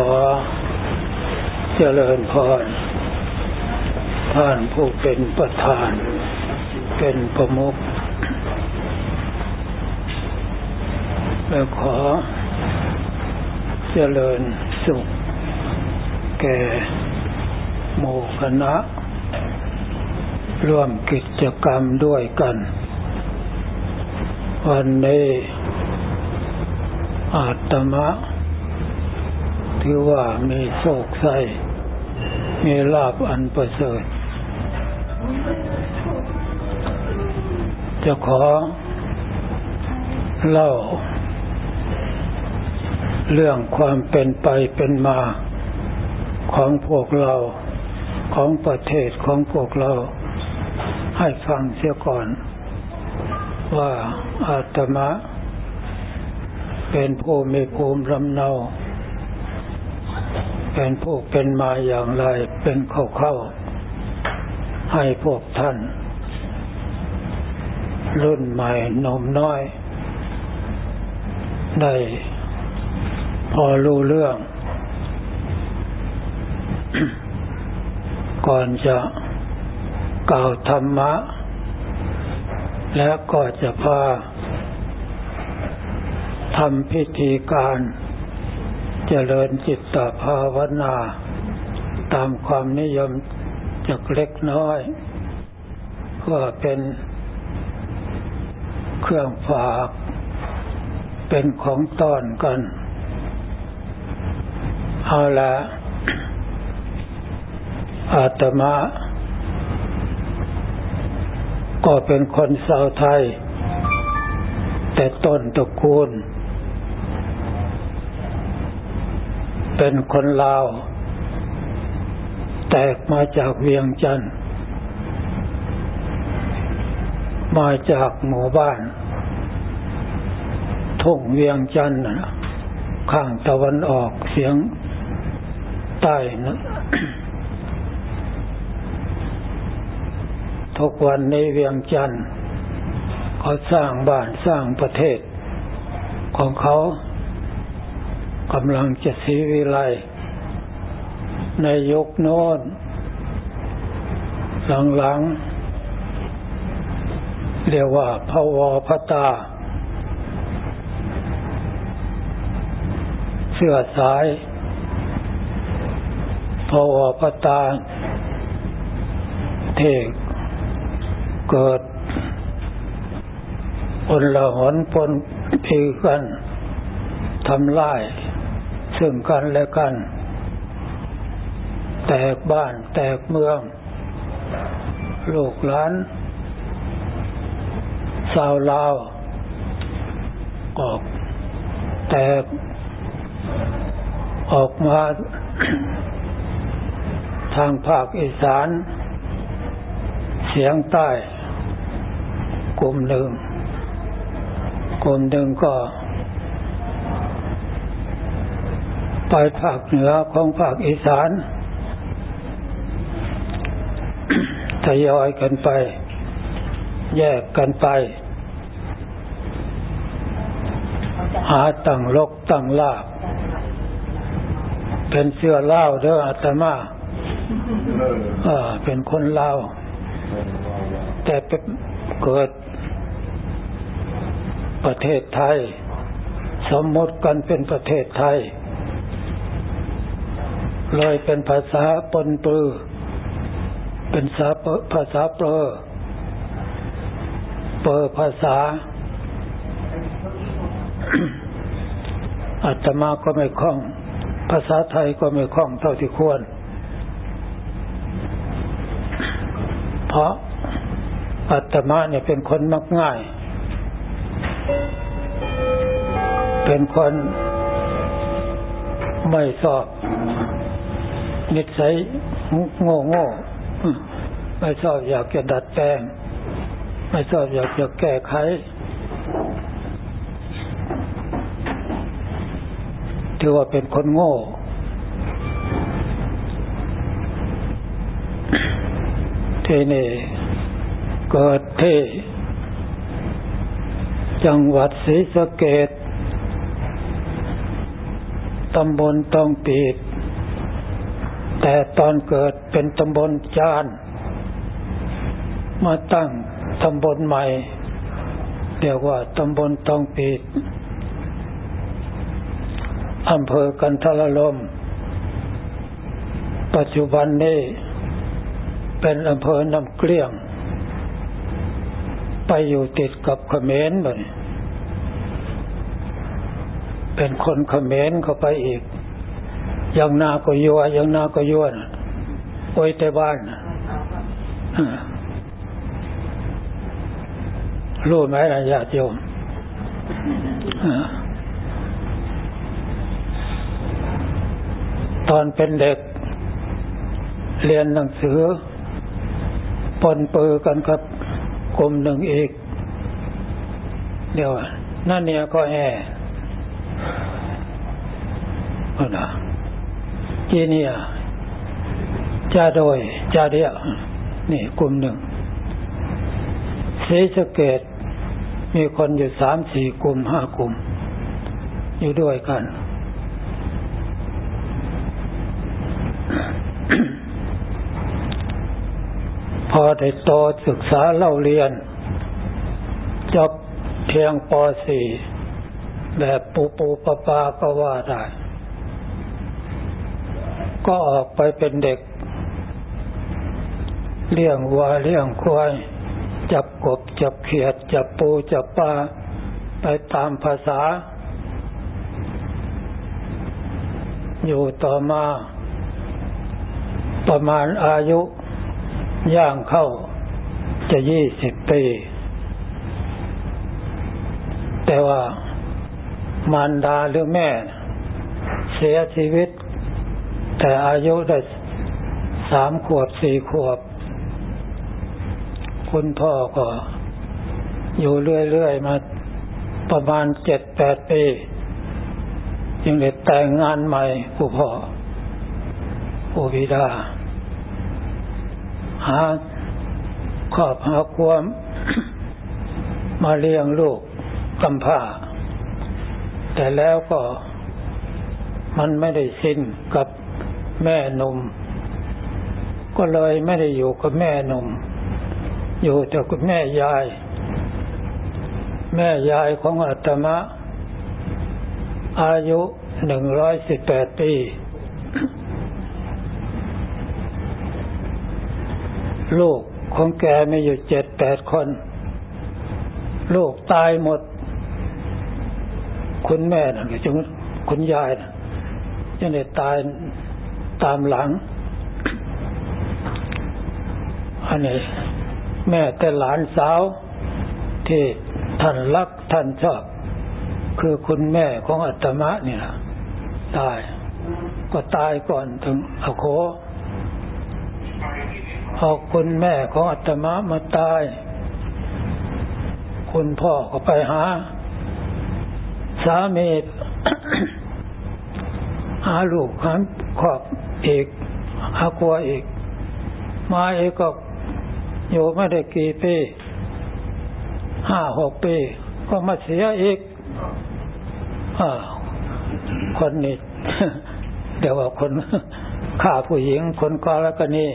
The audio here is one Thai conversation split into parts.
ขอเจริญพรท่านผู้เป็นประธาน เป็นประมุขและขอเจริญสุข แก่หมู่คณะ ร่วมกิจกรรมด้วยกัน วันนี้อาตมะ ถือว่ามีโศกใสมีลาบอันประเสริฐ จะขอเล่า เรื่องความเป็นไปเป็นมา ของพวกเราของประเทศของพวกเรา ให้ฟังเสียก่อน ว่าอาตมะ เป็นผู้มีภูมิลำเนา เป็นผู้เป็นมาอย่างไรเป็นเข้าเข้าให้พวกท่าน รุ่นใหม่นมน้อย ได้พอรู้เรื่อง ก่อนจะกล่าวธรรมะ และก็จะพาทำพิธีการ เจริญจิตตภาวนา ตามความนิยมจากเล็กน้อย ว่าเป็นเครื่องฝากเป็นของต้อนกัน เอาละอาตมา ก็เป็นคนชาวไทย แต่ต้นตระกูล เป็นคนลาว แตกมาจากเวียงจันทร์มาจากหมู่บ้านทุ่งเวียงจันทร์ข้างตะวันออกเสียงใต้นะทุกวันในเวียงจันทร์เขาสร้างบ้านสร้างประเทศของเขา กำลังจะสีวิไลในยุคโน้น หลังๆ เรียกว่าพวพตา เสื้อสายพวพตาเทกเกิดอนละหนปนพีกันทำลาย ซึ่งกันและกัน แตกบ้านแตกเมือง ลูกหลานสาวลาวออก แตก ออกมาทางภาคอีสาน เสียงใต้ กลุ่มหนึ่ง กลุ่มหนึ่งก็ ไปภาคเหนือของภาคอีสานทยอยกันไป แยกกันไป หาตั้งลกตั้งลาบ เป็นเสื้อเล่าเด้ออาตมาเออเป็นคนเล่า แต่เกิด ประเทศไทย สมมติกันเป็นประเทศไทย เลยเป็นภาษาปนปื้อเป็นภาษาเปรอเปอภาษาอาตมาก็ไม่คล่อง ภาษาไทยก็ไม่คล่องเท่าที่ควร เพราะอาตมาเนี่ยเป็นคนมักง่าย เป็นคนไม่สอบ นิสัยโง่โง่ไม่ชอบอยากจะดัดแปลง ไม่ชอบอยากจะแก้ไข ถือว่าเป็นคนโง่ ที่นี่เกิดที่จังหวัดศรีสะเกดตำบลตองปีด แต่ตอนเกิดเป็นตำบลจาน มาตั้งตำบลใหม่ เรียกว่าตำบลตองปีดอำเภอกันทรลม ปัจจุบันนี้เป็นอำเภอน้ำเกลี้ยง ไปอยู่ติดกับขเขมรเลยเป็นคนขเขมรเข้าไปอีก ยังนาก็ยัวยังนาก็ยัวนะโอ้ยแต่บ้านนะรู้ไหมนะญาติโยมตอนเป็นเด็ก เรียนหนังสือปนเปือกันครับกลุ่มหนึ่งอีก เดี๋ยวนั่นเนี่ยก็แอนะ จีเนียจาโดยจาเดียนี่กลุ่มหนึ่งเสสเกตมีคนอยู่สามสี่กลุ่มห้ากลุ่ม อยู่ด้วยกัน พอได้โตศึกษาเล่าเรียน จบเพียงป .4 แบบปูปูปปาก็ว่าได้ ก็ออกไปเป็นเด็ก เลี้ยงวัวเลี้ยงควายจับกบจับเขียด จับปูจับปลาไปตามภาษา อยู่ต่อมา ประมาณอายุ ย่างเข้าจะยี่สิบปี แต่ว่ามารดาหรือแม่ เสียชีวิต แต่อายุได้สามขวบสี่ขวบ คุณพ่อก็ อยู่เรื่อยๆมาประมาณเจ็ดแปดปี จึงได้แต่งงานใหม่ผู้พ่อผู้บิดา หาครอบหาความมาเลี้ยงลูกกำพร้าแต่แล้วก็มันไม่ได้สิ้นกับ แม่นม ก็เลยไม่ได้อยู่กับแม่นม อยู่แต่กับแม่ยาย แม่ยายของอาตมะอายุหนึ่งร้อยสิบแปดปี ลูกของแกมีอยู่เจ็ดแปดคน ลูกตายหมด คุณแม่นะจึงคุณยายนะยังได้ตาย ตามหลัง อันนี้แม่แต่หลานสาว ที่ท่านรักท่านชอบ คือคุณแม่ของอัตมะเนี่ยตาย ก็ตายก่อนถึงอโคเอาคุณแม่ของอัตมะมาตาย คุณพ่อก็ไปหา สามีหาลูกหาครอบ อีกหาครัวอีก มาเอกก็อยู่ไม่ได้กี่ปีห้าหกปี ก็มาเสียอีกอคนนี้เดี๋ยวว่าคนฆ่าผู้หญิงคนกรกณี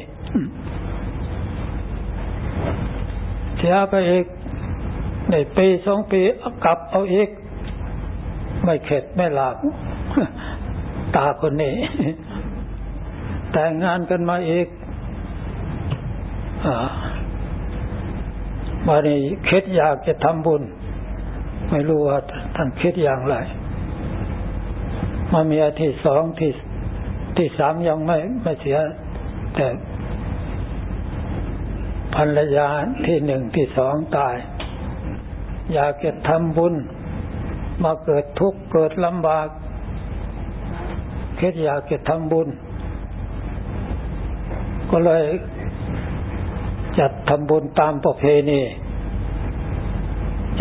เสียไปอีกในปีสองปีกลับเอาอีก ไม่เข็ดไม่หลับตาคนนี้ แต่งงานกันมาอีกอ่ามานี่คิดอยากจะทำบุญ ไม่รู้ว่าท่านคิดอย่างไร มามีอาที่สองที่ที่สามยังไม่ไม่เสีย แต่ภรรยาที่หนึ่งที่สองตาย อยากจะทำบุญ มาเกิดทุกข์เกิดลำบากคิดอยากจะทำบุญ ก็เลยจัดทำบุญตามประเพณี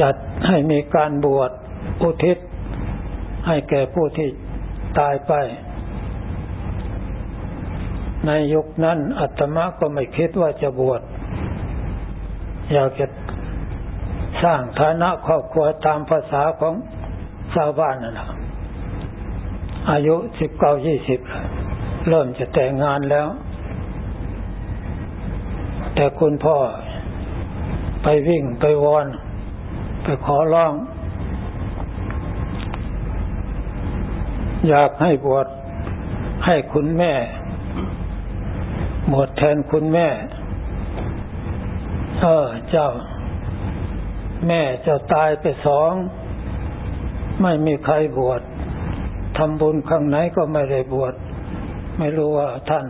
จัดให้มีการบวชอุทิศ ให้แก่ผู้ที่ตายไป ในยุคนั้นอัตมะก็ไม่คิดว่าจะบวช อยากจะสร้างฐานะครอบครัวตามภาษาของชาวบ้านนั่นแหละอายุสิบเก้ายี่สิบเริ่มจะแต่งงานแล้ว แต่คุณพ่อไปวิ่งไปวอน ไปขอร้อง อยากให้บวชให้คุณแม่บวชแทนคุณแม่ เออเจ้า แม่เจ้าตายไปสอง ไม่มีใครบวชทำบุญครั้งไหนก็ไม่ได้บวชไม่รู้ว่าท่าน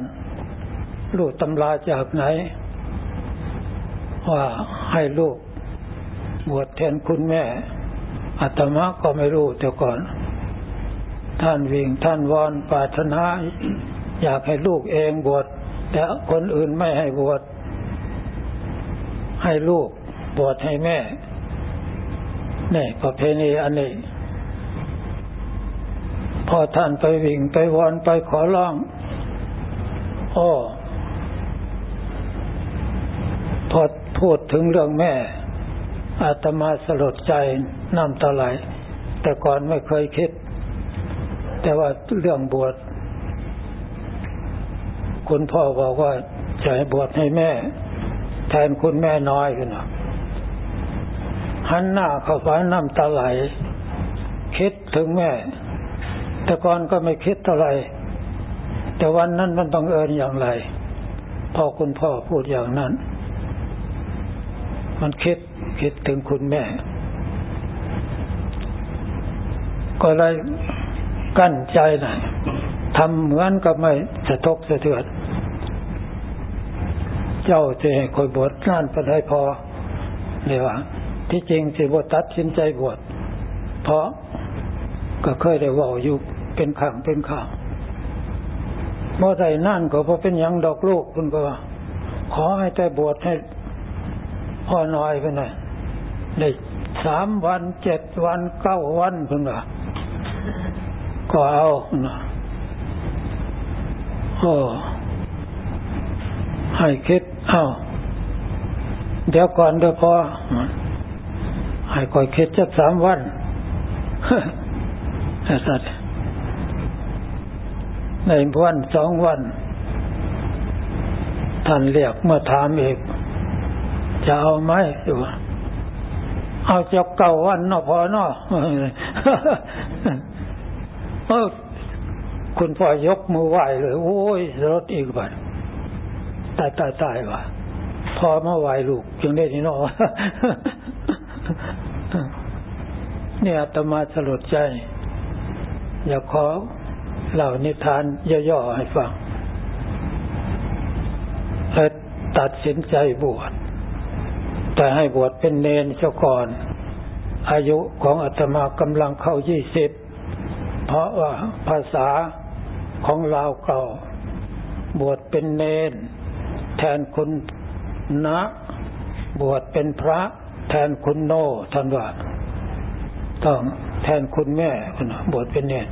รู้ตำราจากไหน ว่าให้ลูกบวชแทนคุณแม่อาตมาก็ไม่รู้แต่ก่อน ท่านวิ่งท่านวอนปรารถนาอยากให้ลูกเองบวชแต่คนอื่นไม่ให้บวชให้ลูกบวชให้แม่นี่ประเพณีอันนี้ พอท่านไปวิ่งไปวอนไปขอร้อง โอ้ พูดถึงเรื่องแม่อาตมาสลดใจน้ำตาไหล แต่ก่อนไม่เคยคิด แต่ว่าเรื่องบวชคุณพ่อบอกว่าจะให้บวชให้แม่ แทนคุณแม่น้อยขึ้นหันหน้าเข้าไปน้ำตาไหล คิดถึงแม่ แต่ก่อนก็ไม่คิดเท่าไหร่แต่วันนั้นมันบังเอิญอย่างไร พอคุณพ่อพูดอย่างนั้น มันคิดคิดถึงคุณแม่ ก็เลยกั้นใจหน่อยทำเหมือนกับไม่สะทกสะเทือนเจ้าจะให้คอยบวชนั่นไปได้พอเลยว่าที่จริงสิบวชตัดสินใจบวชเพราะก็เคยได้ว่าอยู่เป็นขังเป็นข่าวเมื่อใดนั่นก็พอเป็นยังดอกลูกคุณก็ว่าขอให้แต่บวชให้ พ่อน้อยไปหน่อยได้สามวันเจ็ดวันเก้าวันเพิ่นว่าก็เอานะโอ้ให้คิดเอาเดี๋ยวก่อนเดี๋ยวพอให้คอยคิดจักสามวันสัตว์ในวันสองวัน ท่านเรียกเมื่อถามอีก จะเอาไหมเอาจะเก่าวันนาะพอเนาะคุณพ่อยกมือไหวเลย โอ้ยรถอีกบัดตายตายตายว่ะพอมาไหวลูกจึงได้นี่นาะเนี่ยตมาสลดใจ อยากขอเล่านิทานย่อๆให้ฟังและตัดสินใจบวช แต่ให้บวชเป็นเนนเจ้าก่อน อายุของอาตมากำลังเข้ายี่สิบเพราะว่าภาษาของลาวเก่า บวชเป็นเนน แทนคุณนะ บวชเป็นพระ แทนคุณโนท่านว่าต้องแทนคุณแม่คุณบวชเป็นเนน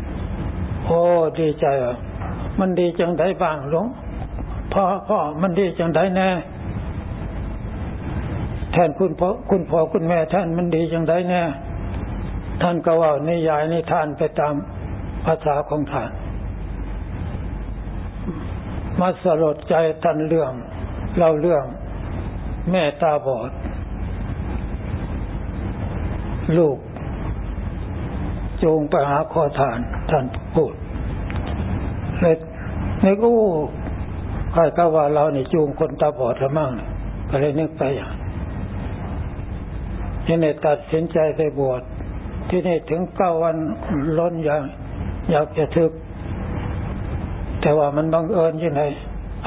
โอ้ดีใจอะมันดีจังไดบ้างหลวงพ่อพ่อมันดีจังไดแน่ แทนคุณพ่อคุณพ่อคุณแม่ท่านมันดีจังไดแน่ท่านก็ว่านิยายนิทานไปตามภาษาของท่าน มาสลดใจท่านเรื่องเล่าเรื่องแม่ตาบอด ลูกจูงไปหาขอทานท่านพูดเลยในกูใครก็ว่าเราเนี่จูงคนตาบอดละมั่งก็เลยนึกไปอย่าง ที่นี่ตัดสินใจไปบวชที่นี่ถึงเก้าวันล้นอย่างอยากจะทึก แต่ว่ามันบังเอิญยังไง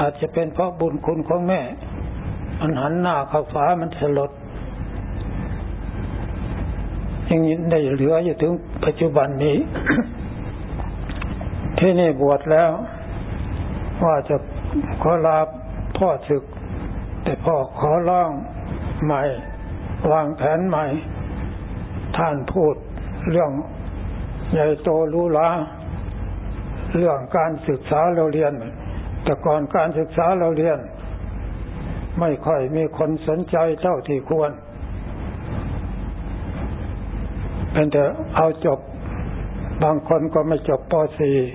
อาจจะเป็นเพราะบุญคุณของแม่ มันหันหน้าเข้าฟ้ามันสลดยังได้เหลืออยู่ถึงปัจจุบันนี้ ที่นี่บวชแล้ว ว่าจะขอลาพ่อศึก แต่พ่อขอร้องใหม่ วางแผนใหม่ ท่านพูดเรื่องใหญ่โตรู้ลาเรื่องการศึกษาเราเรียน แต่ก่อนการศึกษาเราเรียน ไม่ค่อยมีคนสนใจเท่าที่ควรเป็นแต่เอาจบบางคนก็ไม่จบป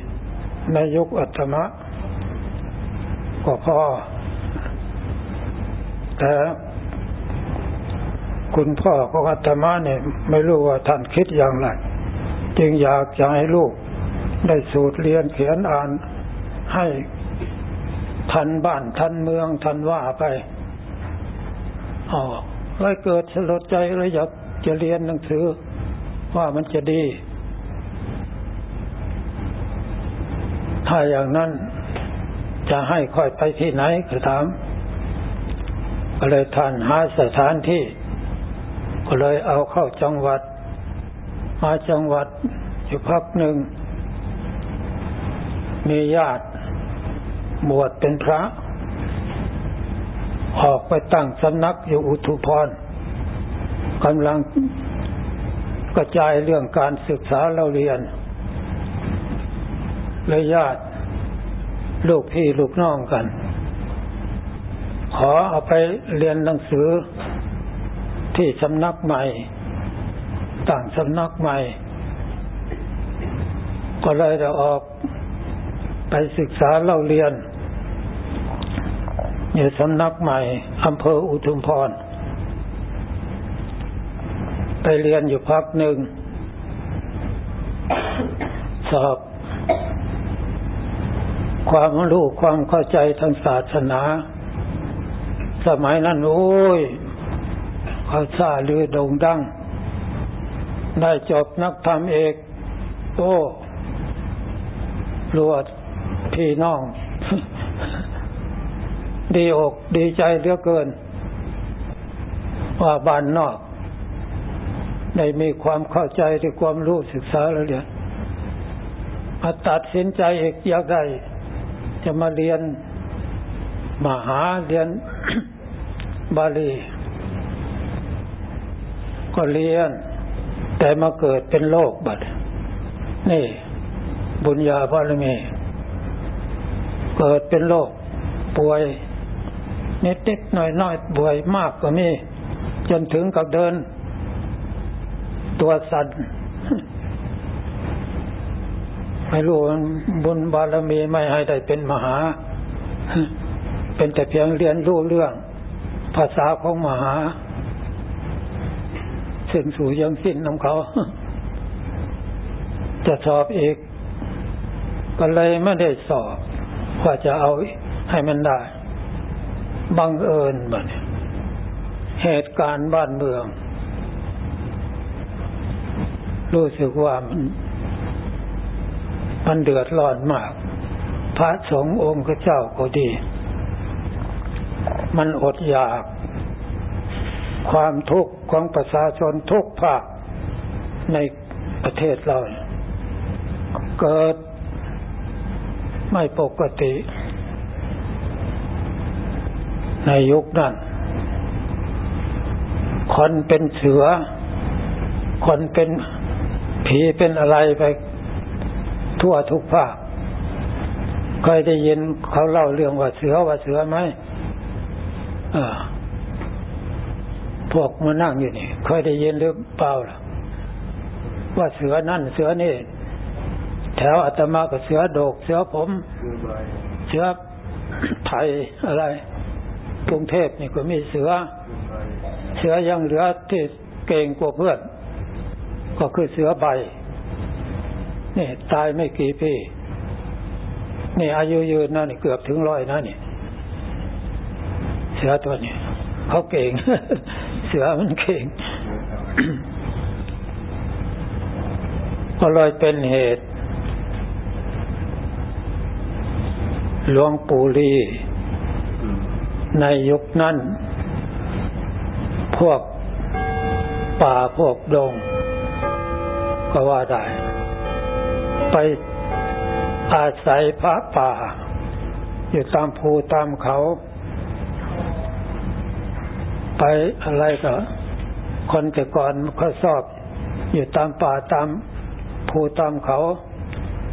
.4 ในยุคอัตมะ ก็พอแต่ คุณพ่อของอัตมาเนี่ยไม่รู้ว่าท่านคิดอย่างไรจึงอยากจะให้ลูก ได้สูตรเรียนเขียนอ่านให้ทันบ้านทันเมืองทันว่าไปอ๋อเลยเกิดสลดใจเลยอยากจะเรียนหนังสือ ว่ามันจะดี ถ้าอย่างนั้นจะให้ค่อยไปที่ไหนก็ถามก็เลยท่านหาสถานที่ ก็เลยเอาเข้าจังหวัด มาจังหวัดอยู่พักหนึ่ง มีญาติบวชเป็นพระ ออกไปตั้งสำนักอยู่อุทุพรกำลังกระจายเรื่องการศึกษาเราเรียนเลยญาติลูกพี่ลูกน้องกัน ขอเอาไปเรียนหนังสือ ที่สำนักใหม่ ต่างสำนักใหม่ ก็เลยจะออกไปศึกษาเล่าเรียน อยู่สำนักใหม่อำเภออุทุมพร ไปเรียนอยู่พักหนึ่ง สอบความรู้ความเข้าใจทางศาสนา สมัยนั้นโอ้ย เขาซาลือโด่งดัง ได้จบนักธรรมเอก โอ้รวดพี่น้อง ดีอกดีใจเหลือเกิน ว่าบ้านนอก ได้มีความเข้าใจในความรู้ศึกษาแล้วเรียนมาตัดสินใจเอกอยากได้ จะมาเรียนมหาเรียนบาลี ก็เรียนแต่มาเกิดเป็นโรคบัด นี่ บุญญาบารมี เกิดเป็นโรคป่วยนิดนิดหน่อยน้อยป่วยมากก็มี จนถึงกับเดิน ตัวสั่นไม่รู้บุญบารมีไม่ให้ได้เป็นมหา เป็นแต่เพียงเรียนรู้เรื่อง ภาษาของมหา ซึ่งสู่ยังสิ้นของเขา จะสอบอีก ก็เลยไม่ได้สอบว่าจะเอาให้มันได้ บังเอิญบัดเหตุการณ์บ้านเมือง รู้สึกว่ามันมันเดือดร้อนมาก พระสงฆ์องค์เจ้าก็ดี มันอดอยาก ความทุกข์ของประชาชนทุกภาคในประเทศเรา เกิดไม่ปกติ ในยุคนั้น คนเป็นเสือ คนเป็นผีเป็นอะไรไปทั่วทุกภาคเคยได้ยินเขาเล่าเรื่องว่าเสือว่าเสือไหมพ วกมานั่งอยู่นี่เคยได้ยินหรือเปล่าล่ะ ว่าเสือนั่นเสือนี่ แถวอาตมากับเสือโดก เสือผม เสือไทยอะไร กรุงเทพนี่ก็มีเสือ เสือยังเหลือที่เก่งกว่าเพื่อน ก็คือเสือใบนี่ตายไม่กี่ปีนี่อายุยืนนะนี่เกือบถึงร้อยนะนี่ เสือตัวนี้เขาเก่ง เสือมันเก่งก็เลยเป็นเหตุ หลวงปู่ลี ในยุคนั้น พวกป่าพวกดง ก็ว่าได้ ไปอาศัยพระป่า อยู่ตามภูตามเขา ไปอะไรก็ คนแต่ก่อนเขาสอบอยู่ตามป่าตามภูตามเขา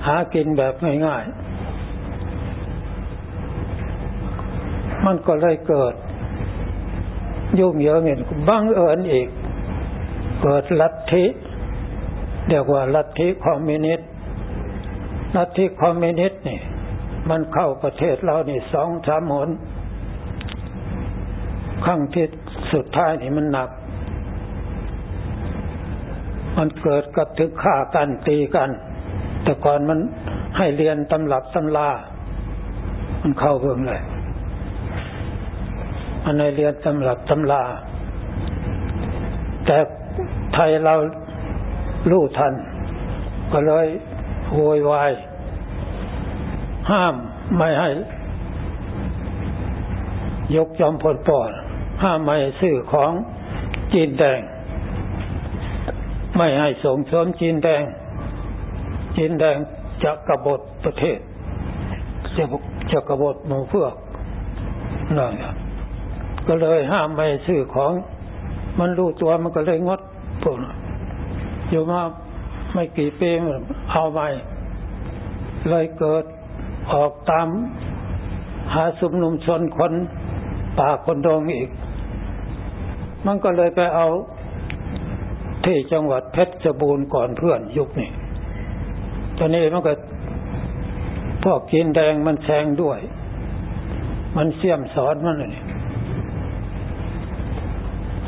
หากินแบบง่ายๆ มันก็เลยเกิด ยุ่งเหยิงเงินบังเอิญอีก เกิดลัทธิเรียกว่าลัทธิคอมมิวนิสต์ลัทธิคอมมิวนิสต์นี่ มันเข้าประเทศเรานี่สองสามหนครั้งที่ สุดท้ายนี่มันหนัก มันเกิดกับถึงฆ่ากันตีกัน แต่ก่อนมันให้เรียนตำรับตำลา มันเข้าเบิ่งเลยมันให้เรียนตำรับตำลา แต่ไทยเรารู้ทัน ก็เลยโวยวาย ห้ามไม่ให้ ยกจอมพลปอด ห้ามไม่ซื้อของจีนแดง ไม่ให้ส่งเสริมจีนแดง จีนแดงจะกบฏประเทศ จะจะกบฏหมู่เพื่อนั่นก็เลยห้ามไม่ซื้อของ มันรู้ตัวมันก็เลยงดพวกอยู่มาไม่กี่ปีเอาไปเลยเกิดออกตามหาสุมนุมชนคนป่าคนดงอีก มันก็เลยไปเอาที่จังหวัดเพชรบูรณ์ก่อนเพื่อนยุคนี้ตอนนี้มันก็พวกกินแดงมันแซงด้วย มันเสี่ยมสอนมันเลย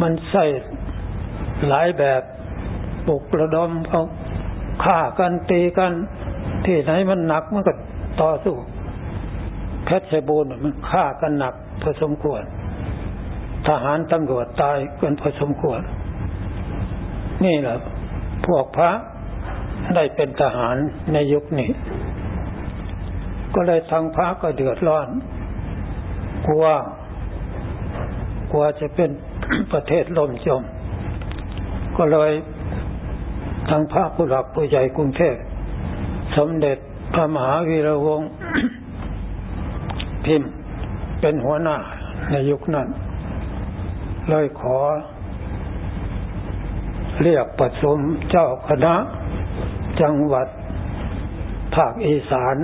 มันใส่หลายแบบปลุกระดมเขาฆ่ากันตีกัน ที่ไหนมันหนักมันก็ต่อสู้เพชรบูรณ์มันฆ่ากันหนักพอสมควร ทหารตำรวจตายเกินพอสมควร นี่แหละพวกพระได้เป็นทหารในยุคนี้ ก็เลยทางพระก็เดือดร้อน กลัวกลัวจะเป็นประเทศล่มจม ก็เลยทางพระผู้หลักผู้ใหญ่กรุงเทพสมเด็จพระมหาวีระวงศ์พิมพ์เป็นหัวหน้าในยุคนั้น เลยขอ เรียกประชุมเจ้าคณะ จังหวัด ภาคอีสาน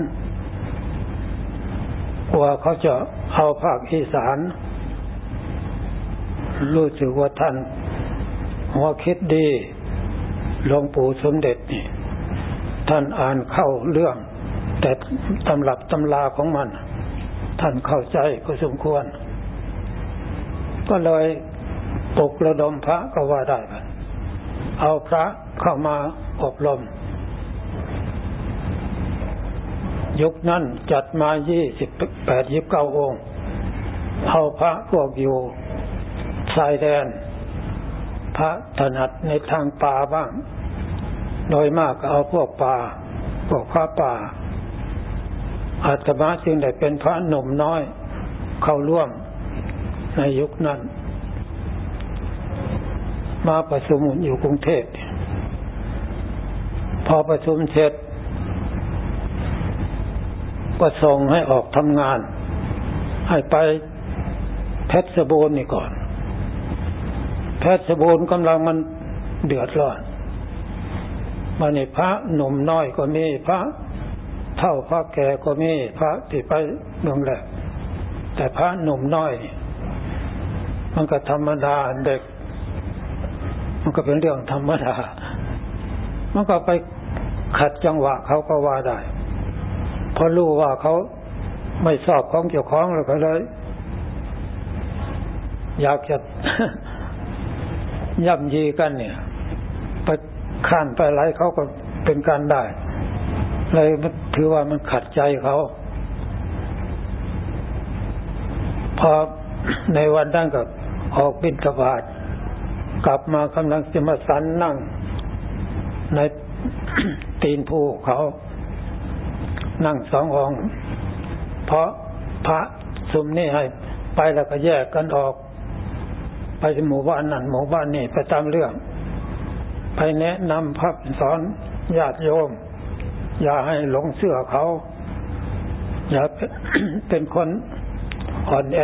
กว่าเขาจะเอาภาคอีสาน รู้สึกว่าท่านหัวคิดดีหลวงปู่สมเด็จนี่ ท่านอ่านเข้าเรื่อง แต่ตำรับตำลาของมัน ท่านเข้าใจก็สมควร ก็เลย ปกระดมพระก็ว่าได้เอาพระเข้ามาอบรม ยุคนั้นจัดมายี่สิบแปดยิบเก้าองค์ เอาพระพวกอยู่ชายแดน พระถนัดในทางป่าบ้าง โดยมากก็เอาพวกป่าพวกพระป่า อาตมาจึงได้เป็นพระหนุ่มน้อยเข้าร่วมในยุคนั้น มาประชุมอยู่กรุงเทพพอประชุมเสร็จก็ส่งให้ออกทำงาน ให้ไปเพชรบูรณ์นี่ก่อนแพทย์บูรณ์กำลังมันเดือดร้อนมาในพระหนุ่มน้อยก็มีพระเท่าพระแก่ก็มีพระที่ไปเมืองแหลกแต่พระหนุ่มน้อย มันก็ธรรมดาเด็ก มันก็เป็นเรื่องธรรมดา มันก็ไปขัดจังหวะเขาก็ว่าได้พอรู้ว่าเขาไม่สอบของเกี่ยวของแล้วก็เลย อยากจะย่ำยีกันเนี่ย ไปข้านไปไรเขาก็เป็นการได้ เลยถือว่ามันขัดใจเขาพอในวันนั้นก็ออกบินทบาท กลับมากำลังจะมาสันนั่ง ในตีนผู้เขา นั่งสององค์ เพราะพระสุมนี่ให้ไปแล้วก็แยกกันออก ไปหมู่บ้านนั่นหมู่บ้านนี่ไปตามเรื่อง ไปแนะนำพักสอนญาติโยม อย่าให้หลงเชื่อเขา อย่าเป็นคนอ่อนแอ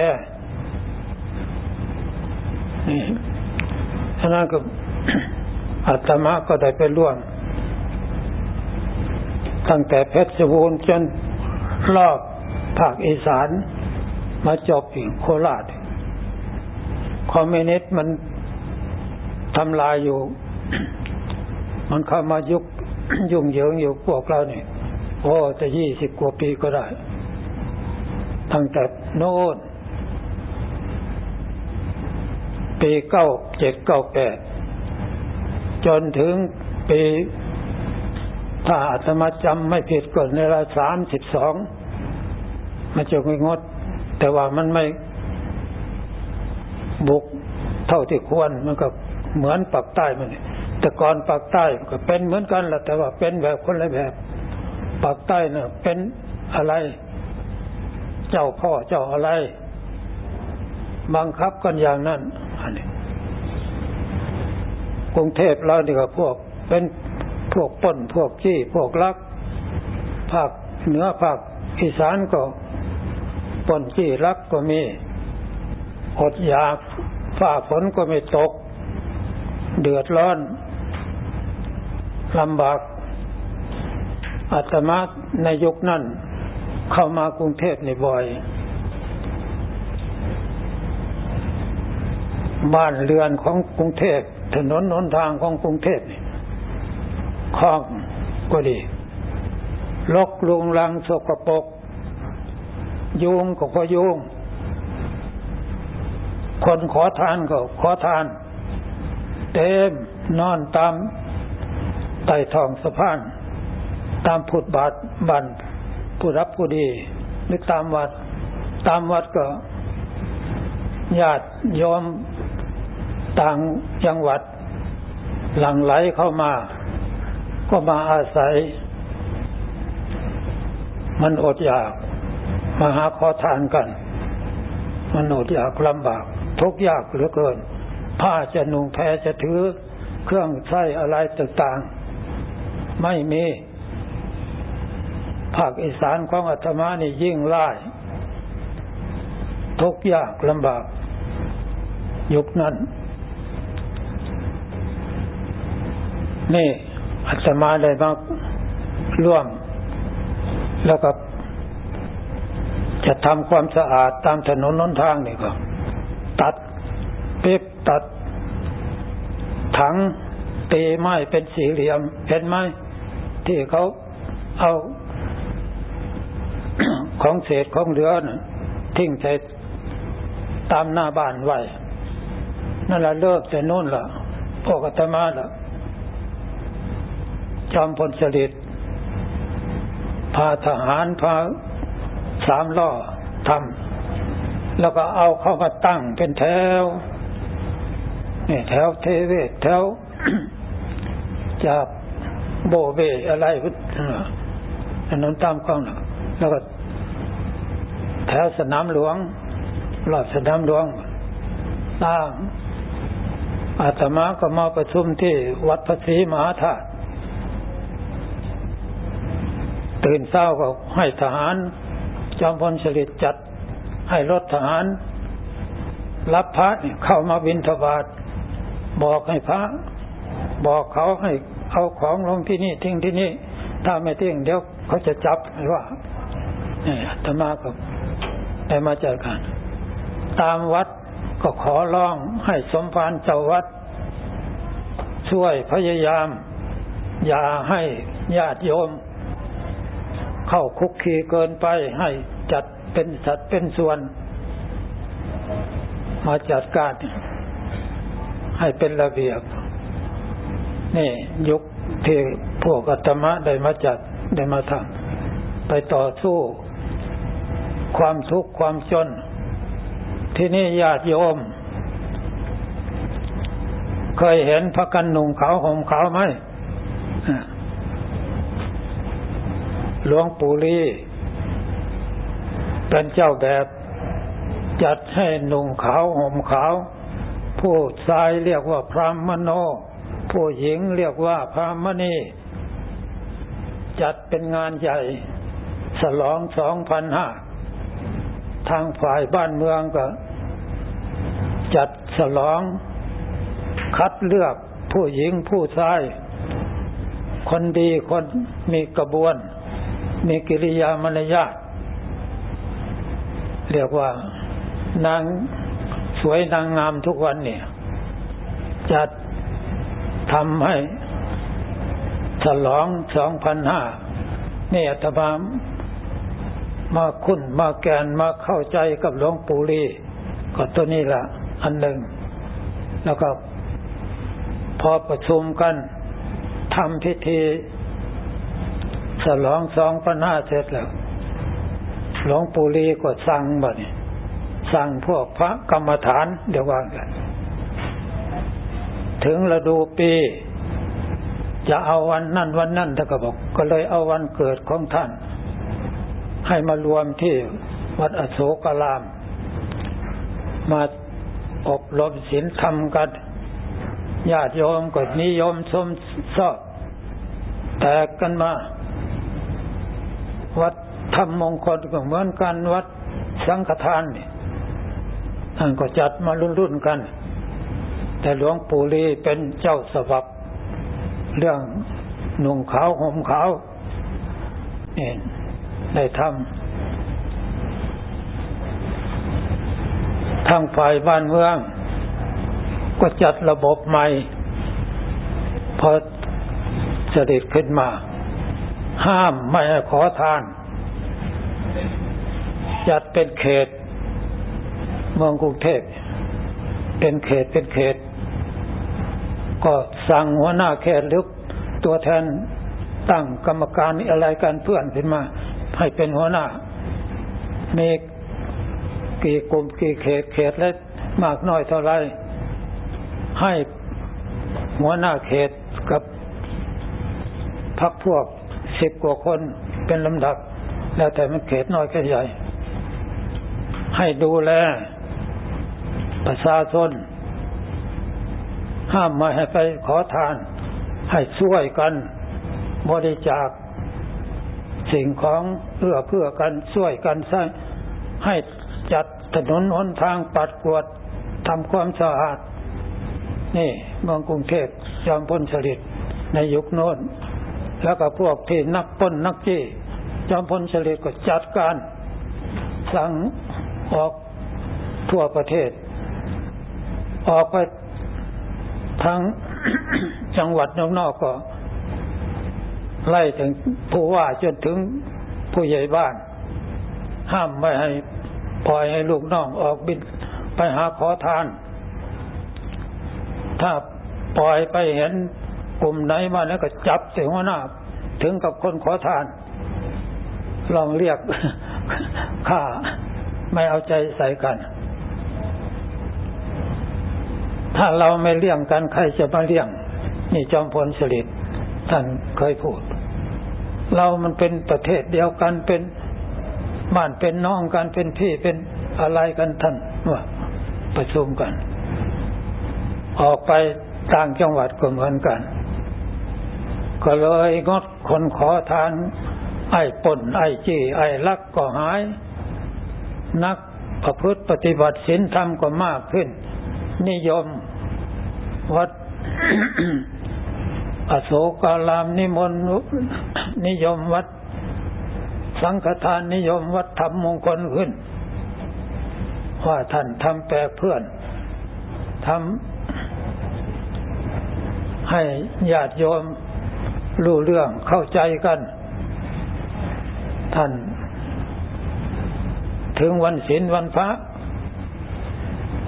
นี่ ฉะนั้นก็อาตมาก็ได้ไปร่วมตั้งแต่เพชรบูรณ์จนรอบภาคอีสานมาจบที่โคราชคอมมิวนิสต์มันทำลายอยู่ มันเข้ามายุกยุ่งเหยิงอยู่พวกเราเนี่ยโอ้จะยี่สิบกว่าปีก็ได้ ตั้งแต่โน้น ปีเก้าเจ็ดเก้าแปดจนถึงปีถ้าอาตมาจำไม่ผิดก็ในราสามสิบสองมันจะไม่งด แต่ว่ามันไม่บุกเท่าที่ควรมันก็เหมือนปากใต้มันแต่ก่อนปากใต้ก็เป็นเหมือนกันแหละแต่ว่าเป็นแบบคนละแบบปากใต้เนี่ยเป็นอะไร เจ้าพ่อเจ้าอะไร บังคับกันอย่างนั้น กรุงเทพเรานี่ก็พวก เป็นพวกป้นพวกจี้พวกลัก ภาคเหนือภาคอีสานก็ป้นจี้ลักก็มีอดอยากฝ่าฝนก็ไม่ตก เดือดร้อนลำบากอาตมาในยุคนั้น เข้ามากรุงเทพนี่บ่อย บ้านเรือนของกรุงเทพ ถนนหนทางของกรุงเทพนี่คลองก็ดีลกลุงลังสกปรกยุงก็พอยุงคนขอทานก็ขอทาน เต็มนอนตามใต้ท้องสะพาน ตามพุทธบาทบันผู้รับผู้ดีหรือตามวัด ตามวัดก็ญาติยอม ต่างจังหวัด หลั่งไหลเข้ามา ก็มาอาศัย มันอดอยาก มาหาขอทานกัน มันอดอยากลำบาก ทุกยากเหลือเกิน ผ้าจะนุ่งแพจะถือ เครื่องใช้อะไรต่างๆ ไม่มีภาคอีสานของอาตมานี่ยิ่งไล่ทุกยากลำบากยุคนั้น นี่อาตมาได้มาร่วม แล้วก็จะทำความสะอาดตามถนนน้นทางนี่ก็ ตัดเป๊บตัด ถังตีไม้เป็นสี่เหลี่ยมเห็นไหมที่เขาเอาของเศษของเหลือนะทิ้งใส่ตามหน้าบ้านไว้ นั่นละเลิกแต่นู่นละพวกอาตมาละ จอมพลสฤษดิ์พาทหารพาสามล้อทำแล้วก็เอาเข้ามาตั้งเป็นแถวนี่แถวเทเวศแถวจากโบเบอะไรพุทธอันนั้นตามกล้องแล้วก็แถวสนามหลวงรอบสนามหลวงตั้งอาตมาก็มาประชุมที่วัดพระศรีมหาธาตุ ตื่นเช้าก็ให้ทหาร จอมพลสฤษดิ์จัดให้รถทหาร รับพระเข้ามาบินทบาทบอกให้พระ บอกเขาให้เอาของลงที่นี่ทิ้งที่นี่ ถ้าไม่ทิ้งเดี๋ยวเขาจะจับว่าเนี่ยธรรมาก็ได้มาเจอกัน ตามวัดก็ขอร้องให้สมภารเจ้าวัด ช่วยพยายาม อย่าให้ญาติโยม เข้าคุกคีเกินไปให้จัดเป็นสัดเป็นส่วน มาจัดการให้เป็นระเบียบ นี่ยุคที่พวกอาตมะได้มาจัดได้มาทำไปต่อสู้ ความทุกข์ความจน ที่นี่ญาติโยม เคยเห็นพระกันหนุ่งขาวห่มขาวไหม หลวงปู่ลี่เป็นเจ้าแบบจัดให้หนุ่งขาวห่มขาว ผู้ชายเรียกว่าพรามโน ผู้หญิงเรียกว่าพรามณีจัดเป็นงานใหญ่ฉลองสองพันห้าทางฝ่ายบ้านเมืองก็ จัดฉลอง คัดเลือกผู้หญิงผู้ชาย คนดีคนมีกระบวน มีกิริยามารยาทเรียกว่านางสวยนางงามทุกวันเนี่ยจะทำให้ฉลองสองพันห้านี่อาตมามาคุ้นมาแกนมาเข้าใจกับหลวงปู่ลีก็ตัวนี้ละอันหนึ่ง แล้วก็พอประชุมกันทำพิธี ฉลองสองพันห้าเสร็จแล้วหลวงปู่ลีก็สั่งบ่เนี่ยสั่งพวกพระกรรมฐานเดี๋ยวว่ากัน ถึงฤดูปี จะเอาวันนั่นวันนั่นท่านก็บอก ก็เลยเอาวันเกิดของท่าน ให้มารวมที่วัดอโศกราม มาอบรมศีลธรรมกันญาติโยมก็นิยมชมชอบแตกกันมา วัดธรรมมงคลก็เหมือนกันวัดสังฆทานนี่ท่านก็จัดมารุ่นๆกัน แต่หลวงปู่ลีเป็นเจ้าสวับเรื่องหนุ่งขาวห่มขาวนี่ได้ทำทางฝ่ายบ้านเมือง ก็จัดระบบใหม่ พอเสด็จขึ้นมา ห้ามไม่ให้ขอทาน จัดเป็นเขต เมืองกรุงเทพเป็นเขตเป็นเขต ก็สั่งหัวหน้าเขตหรือตัวแทนตั้งกรรมการอะไรกันเพื่อนขึ้นมา ให้เป็นหัวหน้า มีกี่กลุ่มกี่เขตเขตและมากน้อยเท่าไรให้หัวหน้าเขตกับพักพวก สิบกว่าคนเป็นลำดับ แล้วแต่มันเขตน้อยแค่ใหญ่ ให้ดูแล ประชาชน ห้ามม่ให้ไปขอทาน ให้ช่วยกัน บริจาค สิ่งของเพื่อเพื่อกันช่วยกันสร้างให้จัดถนนหนทางปัดกวดทำความสะอาด นี่เมืองกรุงเทพจอมพลสฤษดิ์ในยุคโน้น แล้วก็พวกที่นักป้นนักจี้จอมพลสฤษดิ์ก็จัดการ สั่งออกทั่วประเทศ ออกไปทั้งจังหวัดนอกๆก็ ไล่ถึงผู้ว่าจนถึงผู้ใหญ่บ้าน ห้ามไม่ให้ปล่อยให้ลูกน้องออกบินไปหาขอทาน ถ้าปล่อยไปเห็น กลุ่มไหนมาแล้วก็จับเสียหัวหน้า ถึงกับคนขอทาน ลองเรียกข้าไม่เอาใจใส่กัน ถ้าเราไม่เลี้ยงกันใครจะมาเลี้ยง นี่จอมพลสฤษดิ์ท่านเคยพูด เรามันเป็นประเทศเดียวกันเป็นบ้านเป็นน้องกันเป็นพี่เป็นอะไรกันท่านว่าประชุมกัน ออกไปต่างจังหวัดก็เหมือนกัน ก็เลยงดคนขอทาน ไอ้ป่นไอ้จี้ไอ้ลักก็หาย นักประพฤติปฏิบัติศีลธรรมก็มากขึ้น นิยม วัดอโศการามนิมนต์นิยมวัด สังฆทานนิยมวัดธรรมมงคลขึ้น ว่าท่านทำแปลเพื่อนทำให้ญาติโยม รู้เรื่องเข้าใจกัน ท่าน ถึงวันศีลวันพระ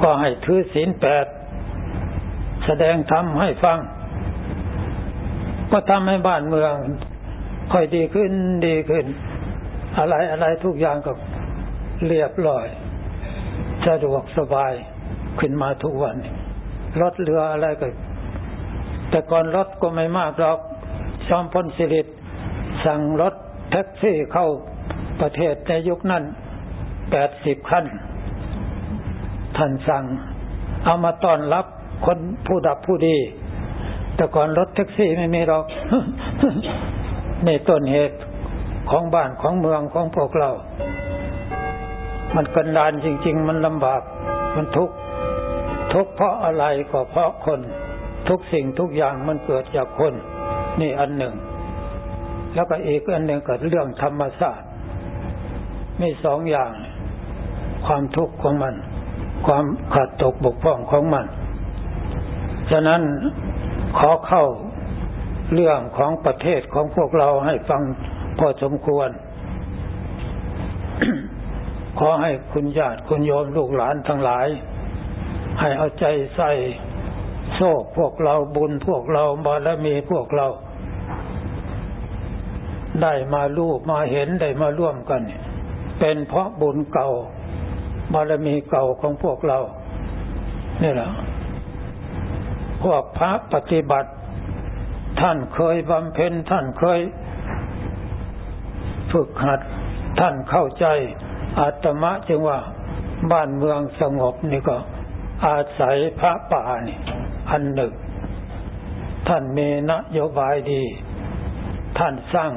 ก็ให้ถือศีลแปด แสดงธรรมให้ฟัง ก็ทำให้บ้านเมือง ค่อยดีขึ้นดีขึ้น อะไรอะไรทุกอย่างก็เรียบร้อยสะดวกสบายขึ้นมาทุกวันรถเรืออะไรก็แต่ก่อนรถก็ไม่มากหรอก ชอมพลสิริสั่งรถแท็กซี่เข้าประเทศในยุคนั้นแปดสิบคันท่านสั่งเอามาต้อนรับคนผู้ดับผู้ดี แต่ก่อนรถแท็กซี่ไม่มีหรอกนี่ต้นเหตุของบ้านของเมืองของพวกเรา มันกันดานจริง ๆ มันลำบาก มันทุกข์ทุกข์เพราะอะไรก็เพราะคน ทุกสิ่งทุกอย่างมันเกิดจากคน นี่อันหนึ่ง แล้วก็อีกอันหนึ่งเกิดเรื่องธรรมศาสตร์มีสองอย่าง ความทุกข์ของมัน ความขาดตกบกพร่องของมัน ฉะนั้นขอเข้าเรื่องของประเทศของพวกเราให้ฟังพอสมควร ขอให้คุณญาติคุณโยมลูกหลานทั้งหลาย ให้เอาใจใส่ โชคพวกเราบุญพวกเราบารมีพวกเรา ได้มาลูกมาเห็นได้มาร่วมกัน เป็นเพราะบุญเก่า บารมีเก่าของพวกเรานี่แหละพวกพระปฏิบัติ ท่านเคยบำเพ็ญท่านเคย ฝึกหัดท่านเข้าใจ อาตมะจึงว่าบ้านเมืองสงบนี่ก็อาศัยพระป่านี่ อันหนึ่ง ท่านมีนโยบายดี ท่านสร้าง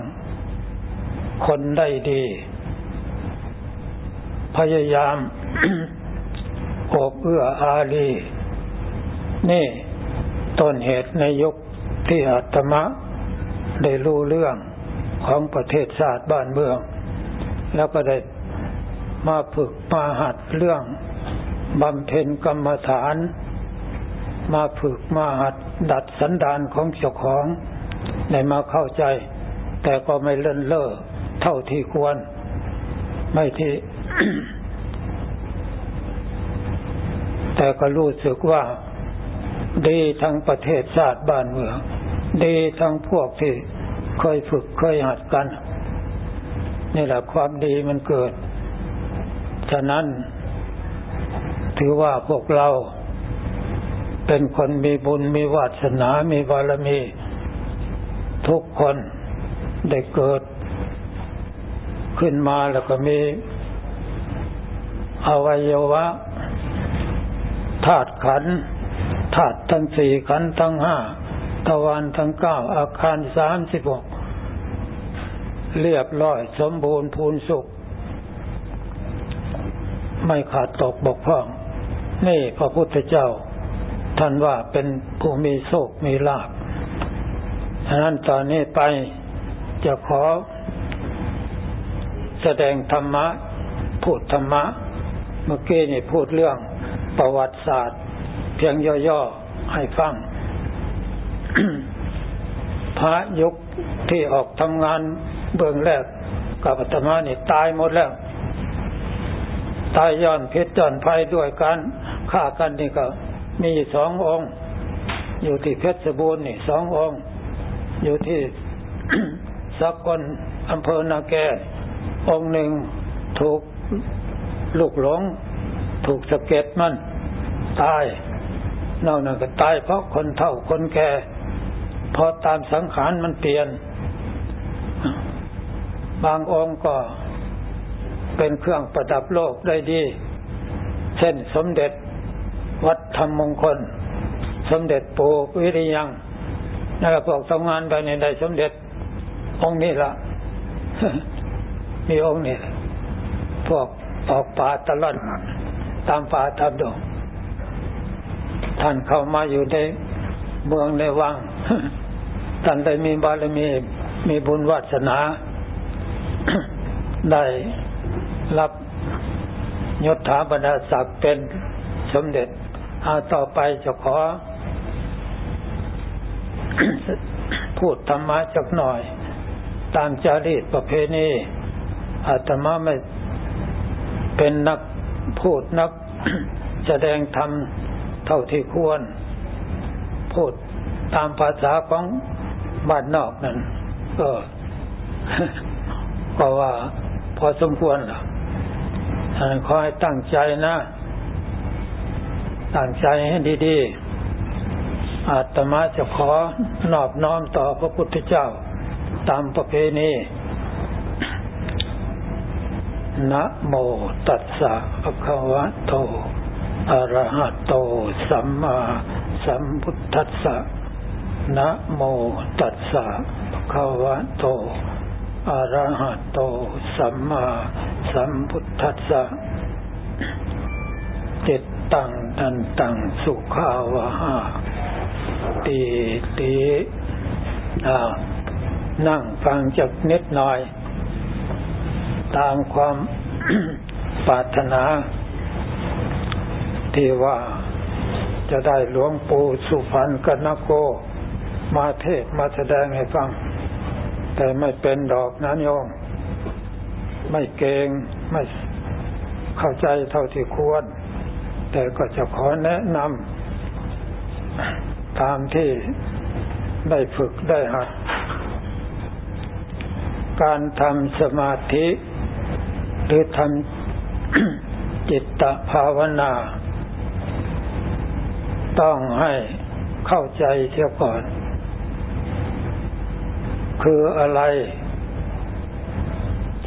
คนได้ดี พยายามอบเอื้ออารีนี่ต้นเหตุในยุคที่อาตมะได้รู้เรื่องของประเทศชาติบ้านเมือง แล้วก็ได้มาฝึกมาหัดเรื่องบำเพ็ญกรรมฐาน มาฝึกมาหัดดัดสันดานของเจ้าของได้มาเข้าใจ แต่ก็ไม่เล่นเล่อเท่าที่ควร ไม่ที่ แต่ก็รู้สึกว่า ดีทั้งประเทศชาติบ้านเมืองดีทั้งพวกที่เคยฝึกเคยหัดกัน นี่แหละความดีมันเกิด ฉะนั้น ถือว่าพวกเรา เป็นคนมีบุญมีวาสนา มีบารมี ทุกคนได้เกิดขึ้นมาแล้วก็มีอวัยวะธาตุขันธาตุทั้งสี่ขันทั้งห้าตะวันทั้งเก้าอาคารสามสิบหกเรียบร้อย สมบูรณ์พูนสุข ไม่ขาดตกบกพร่อง นี่พระพุทธเจ้า ท่านว่าเป็นผู้มีโชคมีลาภฉะนั้นตอนนี้ไปจะขอแสดงธรรมะ พูดธรรมะ เมื่อกี้นี่พูดเรื่องประวัติศาสตร์ เพียงย่อๆ ให้ฟัง พระยุคที่ออกทำงานเบื้องแรกกับอาตมานี่ตายหมดแล้ว ตายย้อนเพชรย้อนภัยด้วยกันฆ่ากันนี่ก็ มีสององค์ อยู่ที่เพชรบูรณ์นี่สององค์ อยู่ที่สักคนอำเภอนาแกองค์หนึ่งถูกลูกหลง ถูกสะเก็ดมัน ตายนอกนั้นก็ตายเพราะคนเฒ่าคนแก่พอตามสังขารมันเปลี่ยน บางองค์ก็เป็นเครื่องประดับโลกได้ดี เช่นสมเด็จ วัดธรรมมงคล สมเด็จปู่วิริยังนั่นแหละพวกทำงานไปในใดสมเด็จ องค์นี้ละมีองค์นี้พวกออกป่าตลอดตามป่าตามดงท่านเข้ามาอยู่ในเมืองในวังท่านได้มีบารมีมีบุญวาสนา ได้รับยศถาบรรดาศักดิ์เป็นสมเด็จ เอาต่อไปจะขอ พูดธรรมะจักหน่อย ตามจารีตประเพณีอาตมาไม่เป็นนักพูดนัก แสดงธรรมเท่าที่ควร พูดตามภาษาของบ้านนอกนั่นก็ก็ว่าพอสมควรล่ะขอให้ตั้งใจนะ ตั้งใจให้ดีๆ อาตมาจะขอนอบน้อมต่อพระพุทธเจ้า ตามประเพณีนะโมตัสสะภะคะวะโตอะระหะโต สัมมาสัมพุทธัสสะนะโมตัสสะภะคะวะโตอะระหะโต สัมมาสัมพุทธัสสะ ตังตันตังสุขาวะหาตีตีนั่งฟังจากนิดหน่อย ตามความปรารถนา ที่ว่าจะได้หลวงปู่สุพรรณกนโก มาเทศมาแสดงให้ฟัง แต่ไม่เป็นดอกนั้นโยม ไม่เก่งไม่เข้าใจเท่าที่ควร แต่ก็จะขอแนะนำตามที่ได้ฝึกได้หัด การทำสมาธิ หรือทำจิตตภาวนา ต้องให้เข้าใจเสียก่อน คืออะไร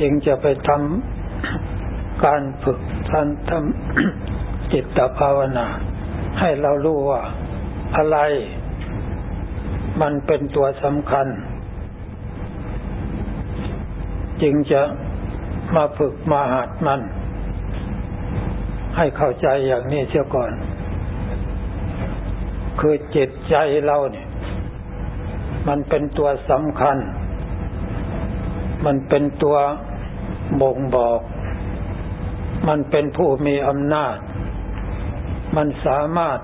จึงจะไปทำการฝึกท่านทำ จิตภาวนา ให้เรารู้ว่าอะไรมันเป็นตัวสำคัญ จึงจะมาฝึกมาหัดมัน ให้เข้าใจอย่างนี้เสียก่อน คือจิตใจเราเนี่ย มันเป็นตัวสำคัญ มันเป็นตัวบ่งบอก มันเป็นผู้มีอำนาจ มันสามารถ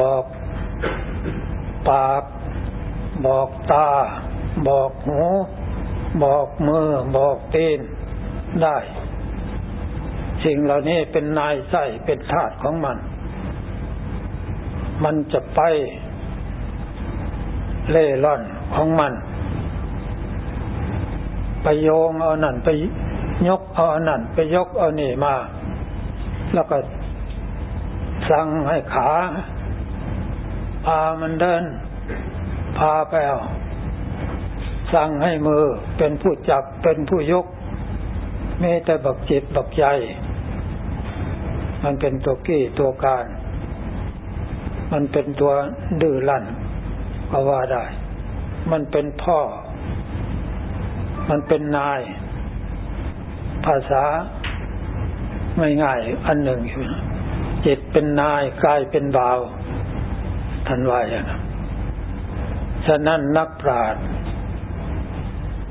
บอกปาก บอกตา บอกหู บอกมือ บอกตีนได้ สิ่งเหล่านี้เป็นนายไส้เป็นธาตุของมัน มันจะไปเล่ร่อนของมันไปโยงเอานั่นไปยกเอานั่นไปยกเอานี่มา แล้วก็ สั่งให้ขา พามันเดิน พาไปเอาสั่งให้มือเป็นผู้จับเป็นผู้ยกไม่แต่บักจิตบักใจ มันเป็นตัวกี้ตัวการ มันเป็นตัวดื้อรั้นก็ว่าได้ มันเป็นพ่อ มันเป็นนาย ภาษาไม่ง่ายอันหนึ่งอยู่ จิตเป็นนายกายเป็นบ่าวท่านว่าอย่างนั้นฉะนั้นนักปราชญ์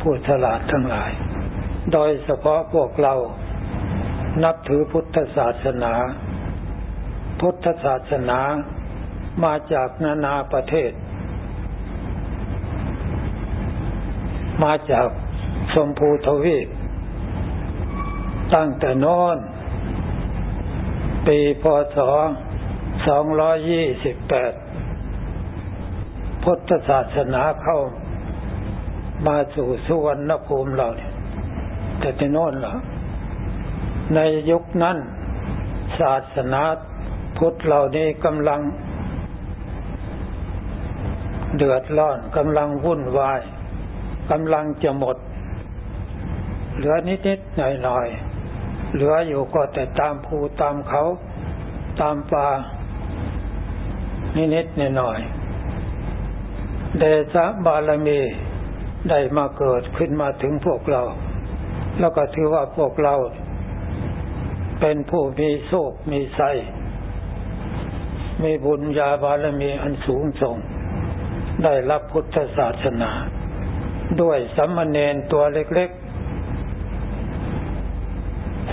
ผู้ฉลาดทั้งหลาย โดยเฉพาะพวกเรานับถือพุทธศาสนา พุทธศาสนามาจากนานาประเทศ มาจากสมภูทวีปตั้งแต่นอน ปีพศ 228 พุทธศาสนาเข้ามาสู่สุวรรณภูมิเราเนี่ยแต่ที่โน่นเหรอในยุคนั้น ศาสนาพุทธเหล่านี้กำลัง เดือดร้อนกำลังวุ่นวายกำลังจะหมด เหลือนิดๆหน่อยๆ เหลืออยู่ก็แต่ตามภูตามเขา ตามป่านิดๆหน่อยๆเดชะบารมีได้มาเกิดขึ้นมาถึงพวกเรา แล้วก็ถือว่าพวกเรา เป็นผู้มีโชคมีไสมีบุญญาบารมีอันสูงส่ง ได้รับพุทธศาสนา ด้วยสัมมเนนตัวเล็กๆ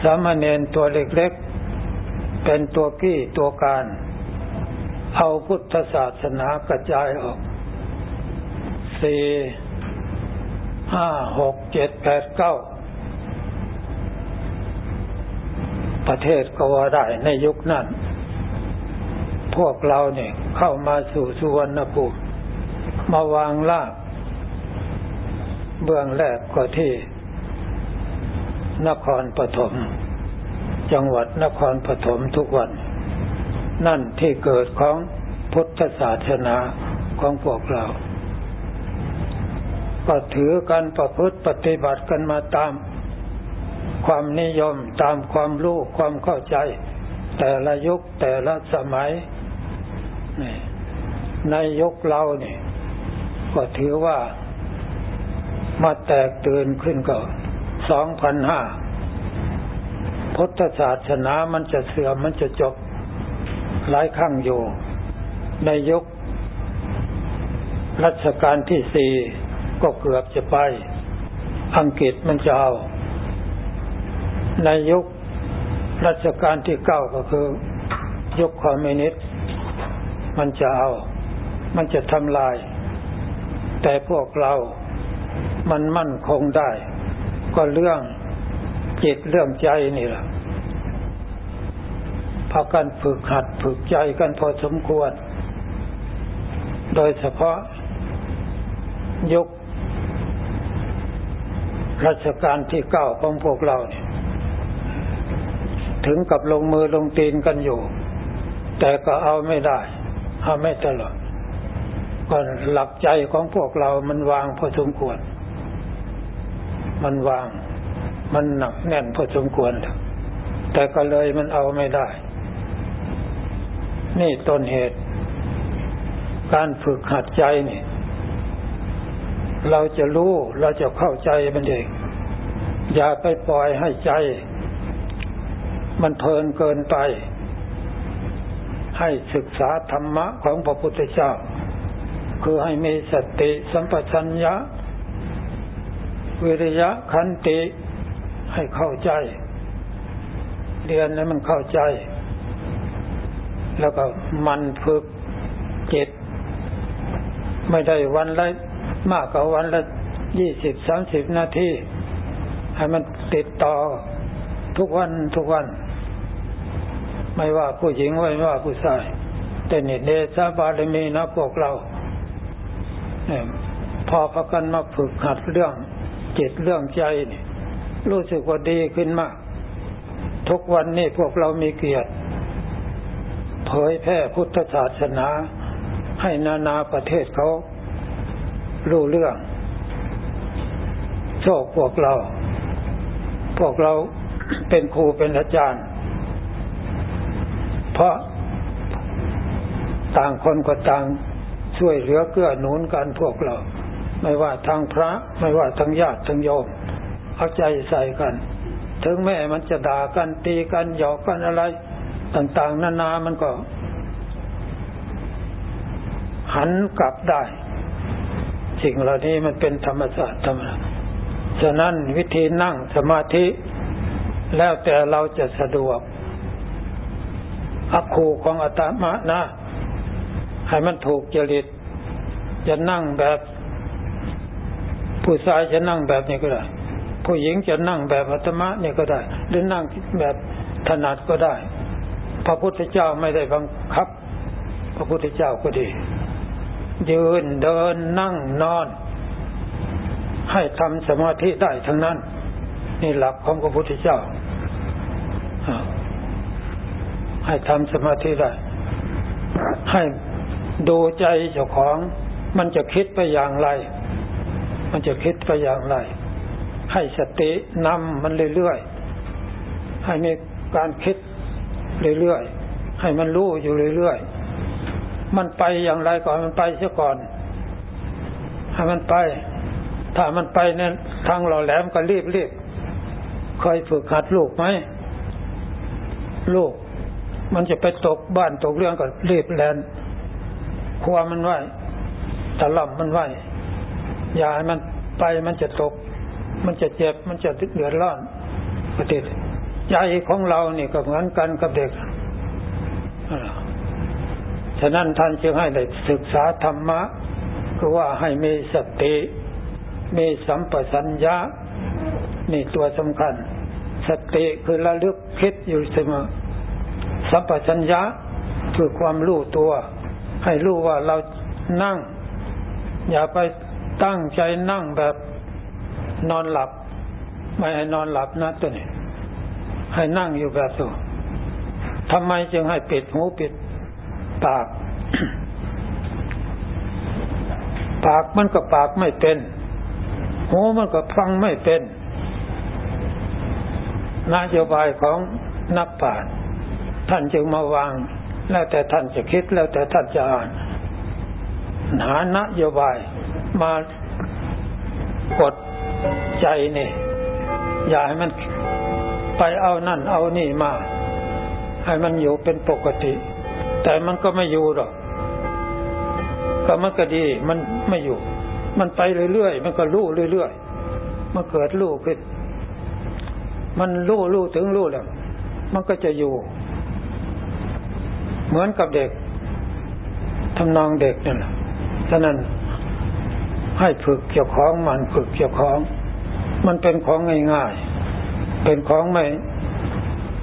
สัมเนนตัวเล็กๆ เป็นตัวกี้ตัวการ เอาพุทธศาสนากระจายออกสี่ห้าหกเจ็ดแปดเก้าประเทศก็ว่าได้ในยุคนั้น พวกเราเนี่ยเข้ามาสู่สุวรรณภูมิมาวางลากเบื้องแรกก็ที่ นครปฐมจังหวัดนครปฐมทุกวัน นั่นที่เกิดของพุทธศาสนาของพวกเรา ก็ถือกันประพฤติปฏิบัติกันมาตาม ความนิยมตามความรู้ความเข้าใจ แต่ละยุคแต่ละสมัย ในยุคเราเนี่ยก็ถือว่ามาแตกตื่นขึ้นก็ สองพันห้าพุทธศาสนามันจะเสื่อมมันจะจบหลายครั้งอยู่ ในยุครัชกาลที่สี่ก็เกือบจะไป อังกฤษมันจะเอา ในยุครัชกาลที่เก้าก็คือ ยุคคอมมิวนิสต์มันจะเอา มันจะทำลาย แต่พวกเรามันมั่นคงได้ ก็เรื่องจิตเรื่องใจนี่แหละพากันฝึกหัดฝึกใจกันพอสมควร โดยเฉพาะยุครัชกาลที่เก้าของพวกเราเนี่ยถึงกับลงมือลงตีนกันอยู่ แต่ก็เอาไม่ได้ เอาไม่ตลอดก็หลักใจของพวกเรามันวางพอสมควร มันวาง มันหนักแน่นพอสมควร แต่ก็เลยมันเอาไม่ได้ นี่ต้นเหตุ การฝึกหัดใจนี่ เราจะรู้เราจะเข้าใจมันเอง อย่าไปปล่อยให้ใจ มันเพลินเกินไป ให้ศึกษาธรรมะของพระพุทธเจ้า คือให้มีสติสัมปชัญญะ วิริยะขันติให้เข้าใจ เรียนให้มันเข้าใจ แล้วก็มันฝึกจิต ไม่ได้วันละมากกว่าวันละยี่สิบสามสิบนาทีให้มันติดต่อทุกวันทุกวัน ไม่ว่าผู้หญิงไม่ว่าผู้ชายแต่เนี่เดชะบารมีนะพวกเราพอพักกันมาฝึกหัดเรื่อง จิตเรื่องใจนี่รู้สึกว่าดีขึ้นมาก ทุกวันนี้พวกเรามีเกียรติ เผยแพร่พุทธศาสนา ให้นานาประเทศเขารู้เรื่องโชคพวกเรา พวกเราเป็นครูเป็นอาจารย์ เพราะต่างคนก็ต่างช่วยเหลือเกื้อหนุนกันพวกเรา ไม่ว่าทางพระ ไม่ว่าทางญาติทางโยมเอาใจใส่กัน ถึงแม้มันจะด่ากันตีกันหยอกกันอะไร ต่าง ๆ นานามันก็ หันกลับได้ สิ่งเหล่านี้มันเป็นธรรมชาติธรรมะฉะนั้นวิธีนั่งสมาธิ แล้วแต่เราจะสะดวกอักคูของอัตมะนะ ให้มันถูกจริตจะนั่งแบบ ผู้ชายจะนั่งแบบนี้ก็ได้ ผู้หญิงจะนั่งแบบอัตมะนี่ก็ได้ หรือนั่งแบบถนัดก็ได้ พระพุทธเจ้าไม่ได้บังคับ พระพุทธเจ้าก็ดี ยืนเดินนั่งนอน ให้ทำสมาธิได้ทั้งนั้น นี่หลักของพระพุทธเจ้าให้ทำสมาธิได้ ให้ดูใจเจ้าของมันจะคิดไปอย่างไร มันจะคิดไปอย่างไร ให้สตินำมันเรื่อยๆให้มีการคิดเรื่อยๆให้มันรู้อยู่เรื่อยๆมันไปอย่างไรก่อนมันไปเสียก่อนให้มันไป ถ้ามันไปเนี่ยทางเราแหลมก็รีบรีบเคยฝึกหัดลูกไหมลูก มันจะไปตกบ้านตกเรื่องก็รีบแลนครัวมันไหวตะล่อมมันไหว อย่าให้มันไปมันจะตก มันจะเจ็บ มันจะเดือดร้อนปฏิใจของเราเนี่ยก็เหมือนกันกับเด็กฉะนั้นท่านจึงให้ได้ศึกษาธรรมะคือว่าให้มีสติ มีสัมปชัญญะนี่ตัวสำคัญ สติคือระลึกคิดอยู่เสมอ สัมปชัญญะคือความรู้ตัว ให้รู้ว่าเรานั่ง อย่าไป ตั้งใจนั่งแบบนอนหลับ ไม่ให้นอนหลับนะตัวนี้ ให้นั่งอยู่แบบตัวทำไมจึงให้ปิดหูปิดปาก ปากมันก็ปากไม่เป็น หูมันก็ฟังไม่เป็นนโยบายของนักปราชญ์ท่านจึงมาวาง แล้วแต่ท่านจะคิดแล้วแต่ท่านจะอ่านหานโยบาย มากดใจนี่ อย่าให้มันไปเอานั่น เอานี่มา ให้มันอยู่เป็นปกติ แต่มันก็ไม่อยู่หรอกก็มันก็ดี มันไม่อยู่ มันไปเรื่อยๆมันก็รู้เรื่อยๆมันเกิดรู้ขึ้น มันรู้รู้ถึงรู้แล้วมันก็จะอยู่ เหมือนกับเด็กทำนองเด็กนั่นแหละฉะนั้น ให้ฝึกเกี่ยวของมันฝึกเกี่ยวของ มันเป็นของง่ายๆ เป็นของไม่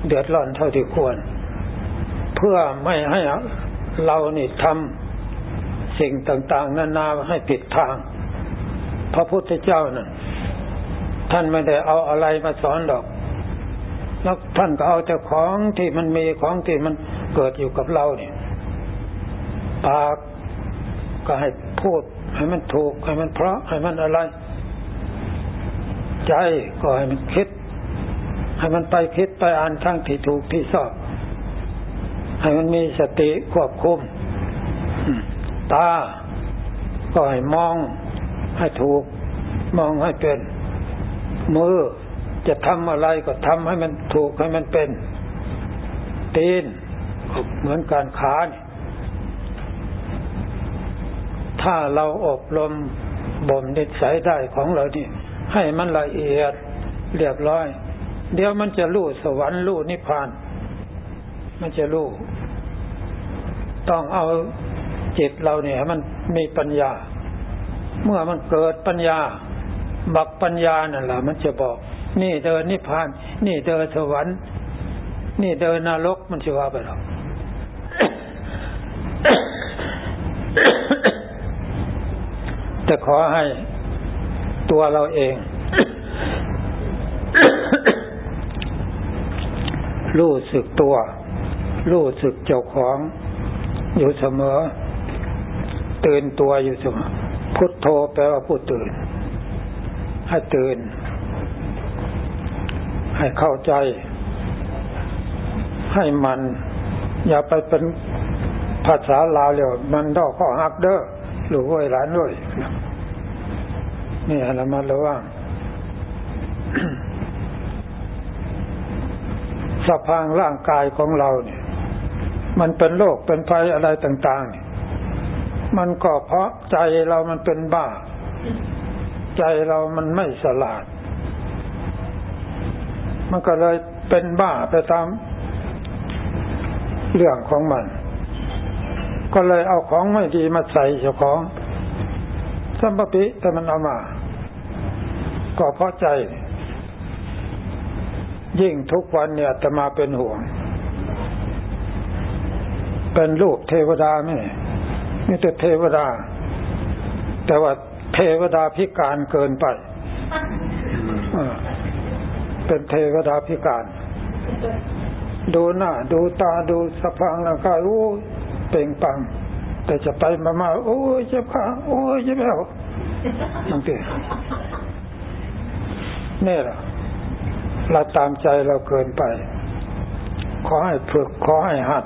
เดือดร้อนเท่าที่ควร เพื่อไม่ให้เรานี่ทำสิ่งต่างๆ นานาให้ผิดทาง พระพุทธเจ้านั่นท่านไม่ได้เอาอะไรมาสอนดอกแล้วท่านก็เอาแต่ของที่มันมีของที่มันเกิดอยู่กับเราเนี่ยปากก็ให้พูด ให้มันถูกให้มันเพราะให้มันอะไร ใจก็ให้มันคิด ให้มันไปคิดไปอ่านทั้งที่ถูกที่ชอบ ให้มันมีสติควบคุมตา ก็ให้มองให้ถูก มองให้เป็น มือจะทำอะไรก็ทำให้มันถูกให้มันเป็นตีนเหมือนการขาเนี่ย ถ้าเราอบรมบ่มนิสัยได้ของเรานี่ให้มันละเอียดเรียบร้อย เดี๋ยวมันจะรู้สวรรค์รู้นิพพาน มันจะรู้ ต้องเอาจิตเราเนี่ยมันมีปัญญา เมื่อมันเกิดปัญญา บักปัญญานั่นแหละมันจะบอก นี่เดินนิพพาน นี่เดินสวรรค์ นี่เดินนรกมันจะว่าไปหรอก แต่ขอให้ตัวเราเอง รู้สึกตัว รู้สึกเจ้าของอยู่เสมอ ตื่นตัวอยู่เสมอ พุทโธแปลว่าผู้ตื่น ให้ตื่น ให้เข้าใจ ให้มัน อย่าไปเป็นภาษาลาวเรียกมันดอกข้อหักเด้อ หรือว่าหลานด้วยนี่เรามาระวังสภางร่างกายของเราเนี่ย มันเป็นโรคเป็นภัยอะไรต่างๆเนี่ยมันก็เพราะใจเรามันเป็นบ้า ใจเรามันไม่สลาด มันก็เลยเป็นบ้าไปตามเรื่องของมัน ก็เลยเอาของไม่ดีมาใส่เจ้าของสัมปปิแต่มันเอามา ก็เพราะใจ ยิ่งทุกวันเนี่ยจะมาเป็นห่วง เป็นลูกเทวดาไม่นี่แต่เทวดา แต่ว่าเทวดาพิการเกินไปเป็นเทวดาพิการ ดูหน้า ดูตาดูสะพางร่างกายโอ้ เป่งปัง แต่จะไปมามาโอ้ยเจ็บขาโอ้ยเจ็บแล้วบางทีนี่แหละเราตามใจเราเกินไป ขอให้ฝึกขอให้หัด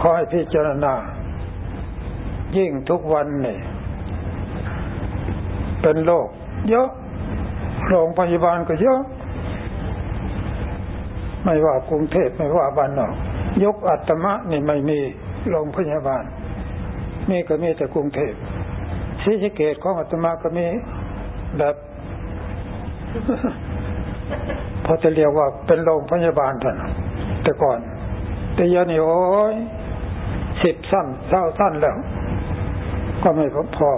ขอให้พิจารณา ยิ่งทุกวันนี่เป็นโรคเยอะโรงพยาบาลก็เยอะ ไม่ว่ากรุงเทพไม่ว่าบ้านนอก ยกอัตมะนี่ไม่มีโรงพยาบาลนี่ก็มีแต่กรุงเทพศรีสะเกดของอาตมาก็มีแบบพอจะเรียกว่าเป็นโรงพยาบาลท่านแต่ก่อน แต่ยันี่โอ้ยสิบสั้นเท่าสั้นแล้ว ก็ไม่พอ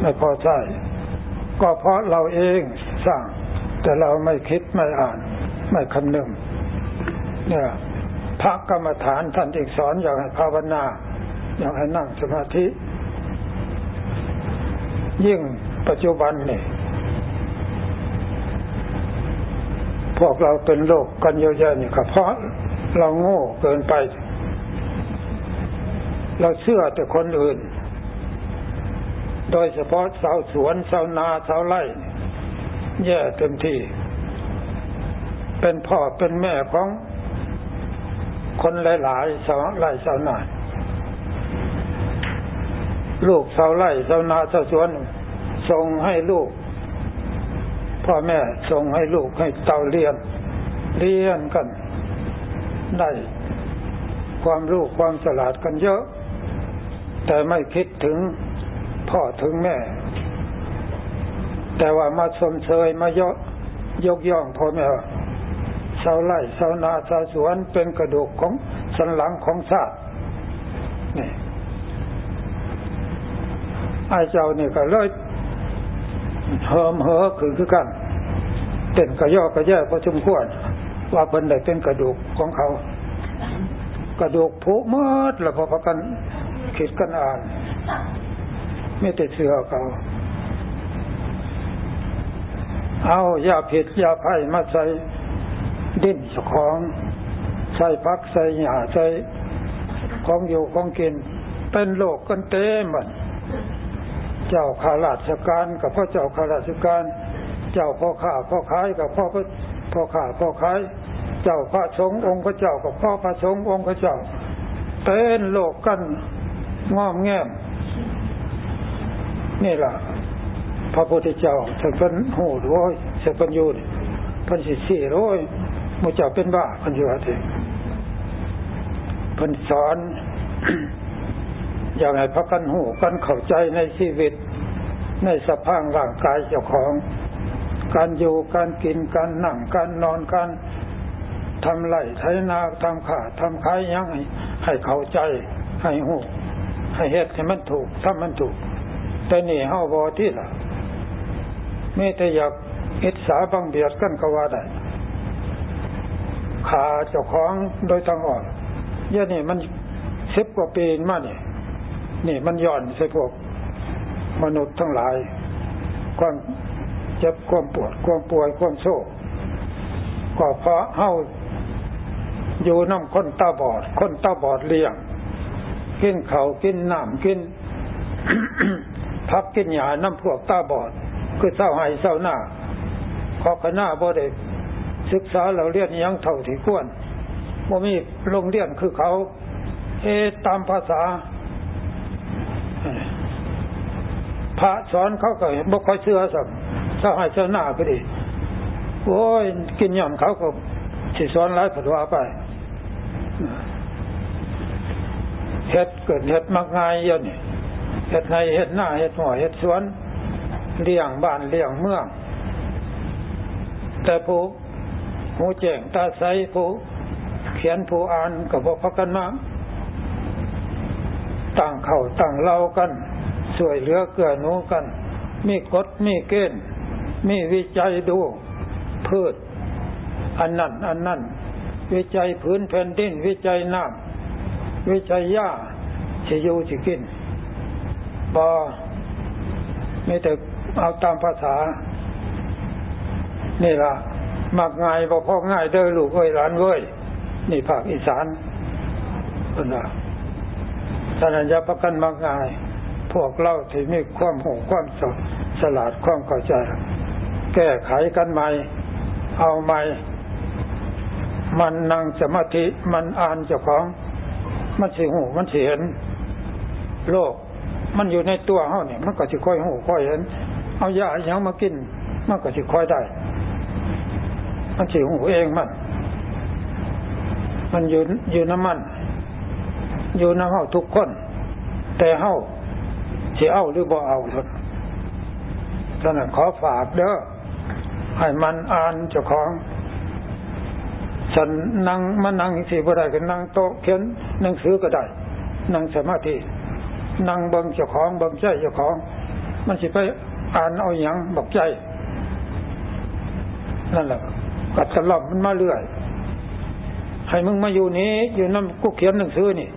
ไม่พอใจก็เพราะเราเองสร้าง แต่เราไม่คิดไม่อ่าน ไม่คำนึง เนี่ยพระกรรมฐานท่านอีกสอนอย่างให้ภาวนา อย่างให้นั่งสมาธิ ยิ่งปัจจุบันนี่พวกเราเป็นโรคกันเยอะๆนี่ก็เพราะเราโง่เกินไป เราเชื่อแต่คนอื่น โดยเฉพาะสาวสวนสาวนาสาวไร่แย่เต็มที่ เป็นพ่อเป็นแม่ของ คนหลายๆสาวไร่สาวนาลูกสาวไร่สาวนาสาวสวนส่งให้ลูก พ่อแม่ส่งให้ลูกให้เต่าเรียน เรียนกัน ได้ความรู้ความฉลาดกันเยอะ แต่ไม่คิดถึงพ่อถึงแม่ แต่ว่ามาสมเชยมายกยกย่องพ่อแม่ ชาวไร่ชาวนาชาวสวนเป็นกระดูกของสันหลังของชาตินี่ไอ้เจ้านี่ก็เลยเหิมเหอคือคือกันเต้นกระยอกระแย่พอสมควรว่าเป็นได้เป็นกระดูกของเขา กระดูกผุมืดแล้วพอพักกันคิดกันอ่านไม่ติดเสือเขาเอายาผิดยาไผ่มาใส่ ดิ้นของใส่พักใส่หยาใส่ของอยู่ของกิน เป็นโลกกันเต็มมันเจ้าข้าราชการกับพ่อเจ้าข้าราชการ เจ้าพ่อข้าพ่อขายกับพ่อพ่อข้าพ่อขาย เจ้าพระสงฆ์องค์พระเจ้ากับพ่อพระสงฆ์องค์พระเจ้าเต้นโลกกันงอมแงมนี่ล่ะ พระพุทธเจ้าถึงเป็นหูร้อยเสพันยูนี่พันสิสี่ร้อย มูเจ้าเป็นบ้าพันอยู่อะไรพันสอนอย่างไรพักกันหูกันเข้าใจในชีวิต ในสภาพร่างกายเจ้าของ การอยู่การกินการนั่งการนอนการทำไรไถนาทำขาทำขายยังให้เข้าใจให้หูให้เหตุให้มันถูกถ้ามันถูก แต่นี่เฮาบอที่ล่ะไม่แต่อยากอิสาบังเบียดกันก็ว่าได้ ขาเจ้าของโดยทางอ่อนเยอะนี่มันสิบกว่าปีมาเนี่ยนี่มันย่อนใส่พวกมนุษย์ทั้งหลาย ความเจ็บความปวดความป่วยความโศกก็เพราะเฮาอยู่น้ำคนตาบอด คนตาบอดเลี้ยง กินเขากินน้ำกิน พักกินหยาน้ำพวกตาบอด คือเศร้าหายเศร้าหน้าขอขน้าบ่ได้ ศึกษาเราเรียนยังเท่าที่ควรบ่มีโรงเรียนคือเขาเอตามภาษา พระสอนเขาก็บ่ค่อยเชื่อสักเศร้าหายเศร้าหน้าก็ดีโอ้ยกินย่ำเขาก็สิสอนร้ายผัดว่าไปเฮ็ดเกิดเฮ็ดมักง่ายเยอะนี่เฮ็ดในเฮ็ดหน้าเฮ็ดหัวเฮ็ดสวนเลี้ยงบ้านเลี้ยงเมือง แต่ผู้ หูแจ้งตาใสผู้เขียนผู้อ่านกับพพักกันมาต่างเข่าต่างเล่ากันสวยเหลือเกื้อหนูกัน มีกฎมีเกณฑ์มีวิจัยดูพืช อันนั้นอันนั้นวิจัยพื้นแผ่นดิน วิจัยน้ำวิจัยหญ้าจะอยู่จะกินบอไม่แต่เอาตามภาษา นี่ละ มักง่ายบอกพ่อง่ายเด้อลูกเอ้ยหลานเอ้ยนี่ภาคอีสานคนละสัญญาประกันมักง่าย พวกเล่าที่มีความหูความสสลาดความเข้าใจ แก้ไขกันใหม่ เอาใหม่ มันนั่งสมาธิมันอ่านเจ้าของ มันสิหูมันสิเห็น โลก มันอยู่ในตัวเขาเนี่ย มันก็สิค่อยหูค่อยเห็น เอายาอย่างมากิน มันก็สิค่อยได้ มันสิหูเองมัน มันอยู่อยู่น้ำมัน อยู่น้ำเฮาทุกคน แต่เฮาสิเอาหรือบ่เอาเถอะฉะนั้นขอฝากเด้อให้มันอ่านเจ้าของฉันนั่งมานั่งสิบ่ได้ก็นั่งโต๊ะเขียนหนังสือก็ได้ นั่งสมาธินั่งเบิ่งเจ้าของเบิ่งใจเจ้าของ มันสิไปอ่านเอาอย่างบอกใจ นั่นแหละ กัดตลอดมันมาเรื่อยให้มึงมาอยู่นี้ อยู่น้ำกูเขียนหนังสือนี่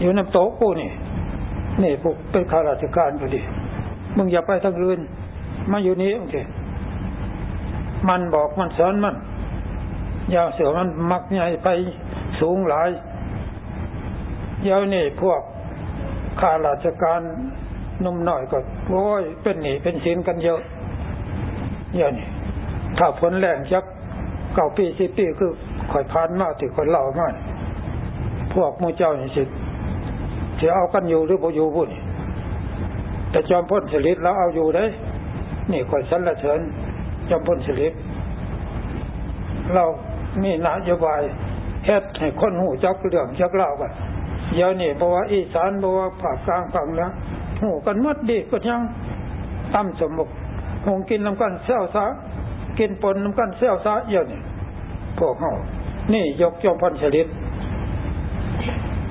อยู่น้ำโต๊ะกูนี่นี่พวกเป็นข้าราชการพอดีมึงอย่าไปทางอื่นมาอยู่นี้โอเคมันบอกมันสอนมันยาวเสือมันมักใหญ่ไปสูงหลายเยาวนี่พวกข้าราชการนุ่มหน่อยก็โอ้ยเป็นหนีเป็นสินกันเยอะเยอะนี่ ถ้าผลแรงจักเก้าปีสิปีคือข่อยพานมากที่คนเล่ามากพวกมูเจ้านี่สิจะเอากันอยู่หรือบ่อยู่บุญแต่จอมพ้นสลิดแล้วเอาอยู่ได้ นี่ข่อยสันละเชิญจอมพ้นสลิดเรามีนโยบายเฮ็ดให้คนหูจักเรื่องจักเล่ากันเดี๋ยวนี้บอกว่าอีสานบอกว่าภาคกลางฝั่งนะหูกันมัดดีก็ยังตั้มสมบุกหงกินน้ำกันเซี่ยวซะ กินปนน้ำกันเซี่ยวซะเยอะนี่พวกเขานี่ยกจอมพันชลิต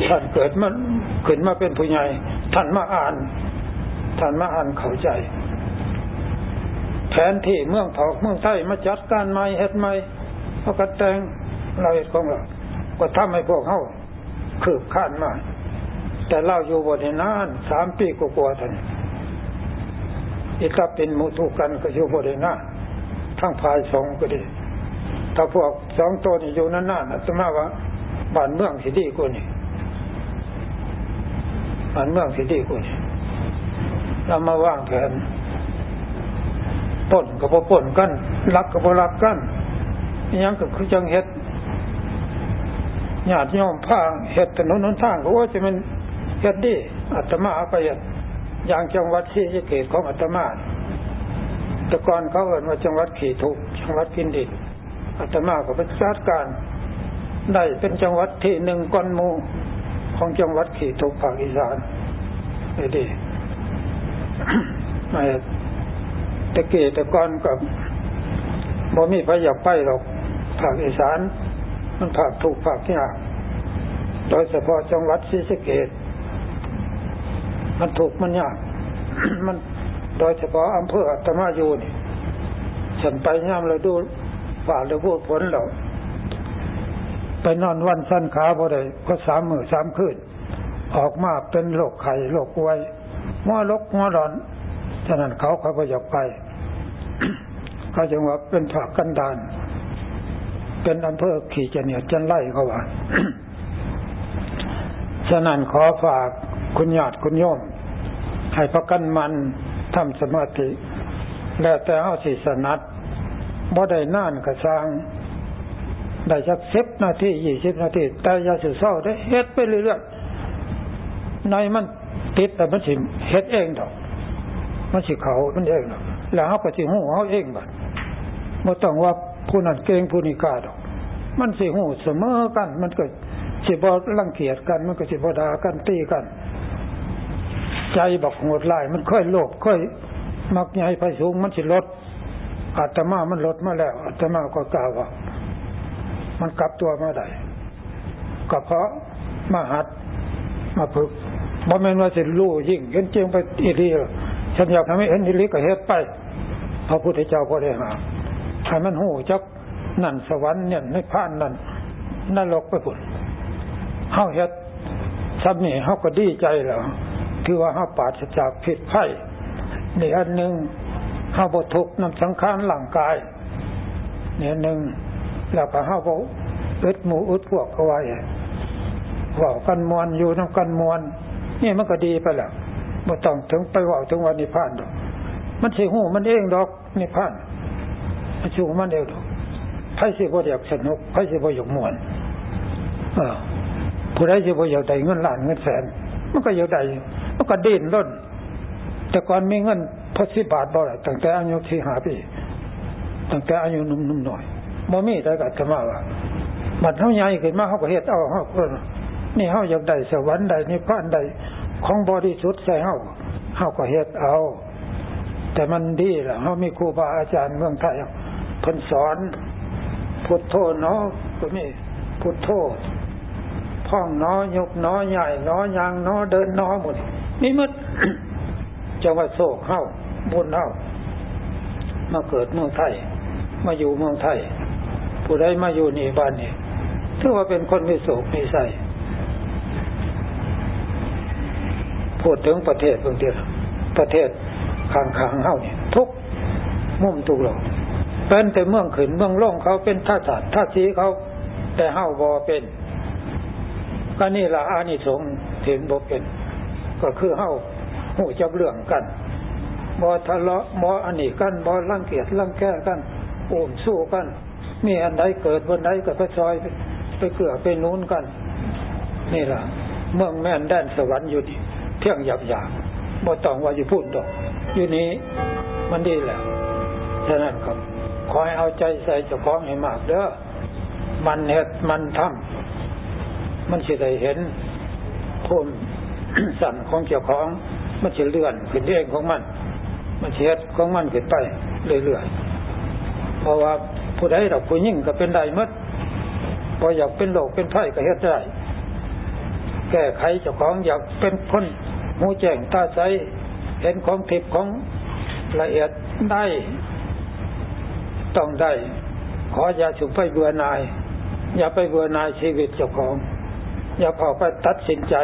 ท่านเกิดมันขึ้นมาเป็นผู้ใหญ่ท่านมาอ่าน ท่านมาอ่านเข้าใจ แผนที่เมืองถอกเมืองไทยมาจัดการใหม่เฮ็ดใหม่พอกระแตงเราเฮ็ดของเราก็ทำให้พวกเขาคืบคานมาแต่เราอยู่บนนานสามปีกว่าๆท่านอีกถ้าเป็นมุทุกันก็อยู่บนนานทั้งภายสองก็ดี ถ้าพวกสองตัวนี่อยู่นานๆอาตมาว่าบ้านเมืองสิดีกว่านี่บ้านเมืองสิดีกว่านี่เรามาวางแผนป่นกับป่นกันรักกับรักกันยังก็คือจังเฮ็ดญาติโยมพาเฮ็ดถนนหนทางก็ว่าจะมันเฮ็ดดีอาตมาเอาไปเฮ็ดอย่างจังหวัดที่เกตของอาตมา แต่ก่อนเขาเอ่นว่าจังหวัดขี่ทุกจังหวัดกินดินอาตมาก็เป็นจัดการได้เป็นจังหวัดที่หนึ่งก้อนมูของจังหวัดขี่ทุกภาคอีสานไม่ดีไม่ตะเกียตะกอนกับบ่มีพยาไปหรอกภาคอีสาน มันภาคถูกภาคยากโดยเฉพาะจังหวัดศรีสะเกษมันถูกมันยาก มัน โดยเฉพาะอำเภออัตมาอยู่นี่ฉันไปย่ำเลยดูฝ่าเลยพูดผลเราไปนอนวันสั้นขาพอได้ก็สามมือสามคืนออกมาเป็นโรคไข้โรคไวหัวลกหัวร้อนฉะนั้นเขาเขาก็อยากไป เขาจึงว่าเป็นผักกันดาน เป็นอำเภอขี่จะเนียจันไล่เขาว่าฉะนั้นขอฝากคุณญาติคุณโยมให้พักกันมัน ทำสมาธิ แล้วแต่เอาสิสนัดบ่ได้นานกระซังได้สักสิบนาทียี่สิบนาทีแต่ยาสืเศร้าได้เฮ็ดไปเรื่อยๆในมันติดแต่มันสิเฮ็ดเองดอก มันสิเขามันเองดอกแล้วเขาก็สิหูเขาเองบัดบ่ต้องว่าผู้นั้นเก่งผู้นี้กล้าดอก มันสิหูเสมอกัน มันก็สิบ่รังเกียจกัน มันก็สิบ่ด่ากันตีกัน ใจบอกโหดลายมันค่อยโลภค่อย มักใหญ่ไปสูงมันสิลดอาตมามันลดมาแล้วอาตมาก็กล่าวว่า มันกลับตัวมาได้ก็เพราะมาหัดมาฝึกบ่แม่นว่าสิรู้ยิ่งเห็นเจียงไปอีรีฉันอยากทำให้เห็นอีรีก็เฮ็ดไปพระพุทธเจ้าก็ได้หาให้มันหูจักนั่นสวรรค์เนี่ยในพานนั่นนรกไปพุ่นเฮาเฮ็ดซับนี่เฮาก็ดีใจแล้ว คือว่าเฮาปราศจากผิดไผ่นี่อันหนึ่งเฮาบทุกนำสังขารร่างกายเนี่ยหนึ่งแล้วก็เฮาบอึดหมูอึดพวกเอาไว้ว่ากันมวนอยู่น้ำกันมวนนี่มันก็ดีไปแล้วบ่ต้องถึงไปว่าถึงวันนิพพานดอก มันสิหูมันเองดอกนิพพานมันสิหูมันเองดอกไผสิบ่อยากสนุกไผสิบ่อยากมวนเออผู้ใดสิบ่อยากได้เงินล้านเงินแสน มันก็อยากได้ มันก็ดิ้นรนแต่ก่อนมีเงินพอสิบาทบ่ได้ตั้งแต่อายุที่หาปีตั้งแต่อายุหนุ่มๆหน่อยบ่มีแต่ก็จะมาว่าบัดเฮาใหญ่ขึ้นมาเฮาก็เฮ็ดเอาเฮาก็นี่เฮาอยากได้สวรรค์ได้นิพพานได้ของบริสุทธิ์ใส่เฮาเฮาก็เฮ็ดเอา แต่มันดีล่ะเฮามีครูบาอาจารย์เมืองไทยเพิ่นสอนพุทโธเนาะก็มีพุทโธพ่องน้อยกน้อใหญ่น้อยางน้อเดินน้อหมด นี่มดจะว่าโศกเข้าบุญเข้ามาเกิดเมืองไทย มาอยู่เมืองไทย ผู้ใดมาอยู่นี่บ้านนี่ถือว่าเป็นคนมีโศกมีใส่พูดถึงประเทศเพื่งเดีประเทศข้างๆเฮาเนี่ยทุกมุมทุกหลอกเป็นแต่เมืองขืนเมืองล่องเขาเป็นท่าศาสตร์ท่าสีเขา แต่เฮาบอเป็น ก็นี่ละอานิสงส์ถึงบอเป็น ก็คือเฮาหูจับเรื่องกันบอทะเลาะบออันนี้กันบอรังเกียจรังแก้กันโอมสู้กัน มีอันใดเกิดบนใดก็ไปซอยไปเกลือไปนู้นกัน นี่ล่ะ เมืองแม่นแดนสวรรค์อยู่นี่เที่ยงหยาบหยาบ่ต้องว่าอยู่พูดดอก อยู่นี้มันดีแหละฉะนั้นครับขอให้เอาใจใส่เจ้าของให้มากเด้อมันเห็ดมันทำมันสิได้เห็นภูมิ สั่นของเจ้าของ มันจะเลื่อนขึ้นเองของมัน มันเช็ดของมันขึ้นไปเรื่อยๆเพราะว่าผู้ใดเราผู้ยิ่งก็เป็นได้มดพออยากเป็นโลกเป็นไพ่ก็เฮ็ดได้ แก้ไขเจ้าของอยากเป็นคนหูแจ้งตาใสเห็นของทิพย์ของละเอียดได้ ต้องได้ ขออย่าสุไปเบื่อนาย อย่าไปเบื่อนายชีวิตเจ้าของ อย่าพอไปตัดสินใจ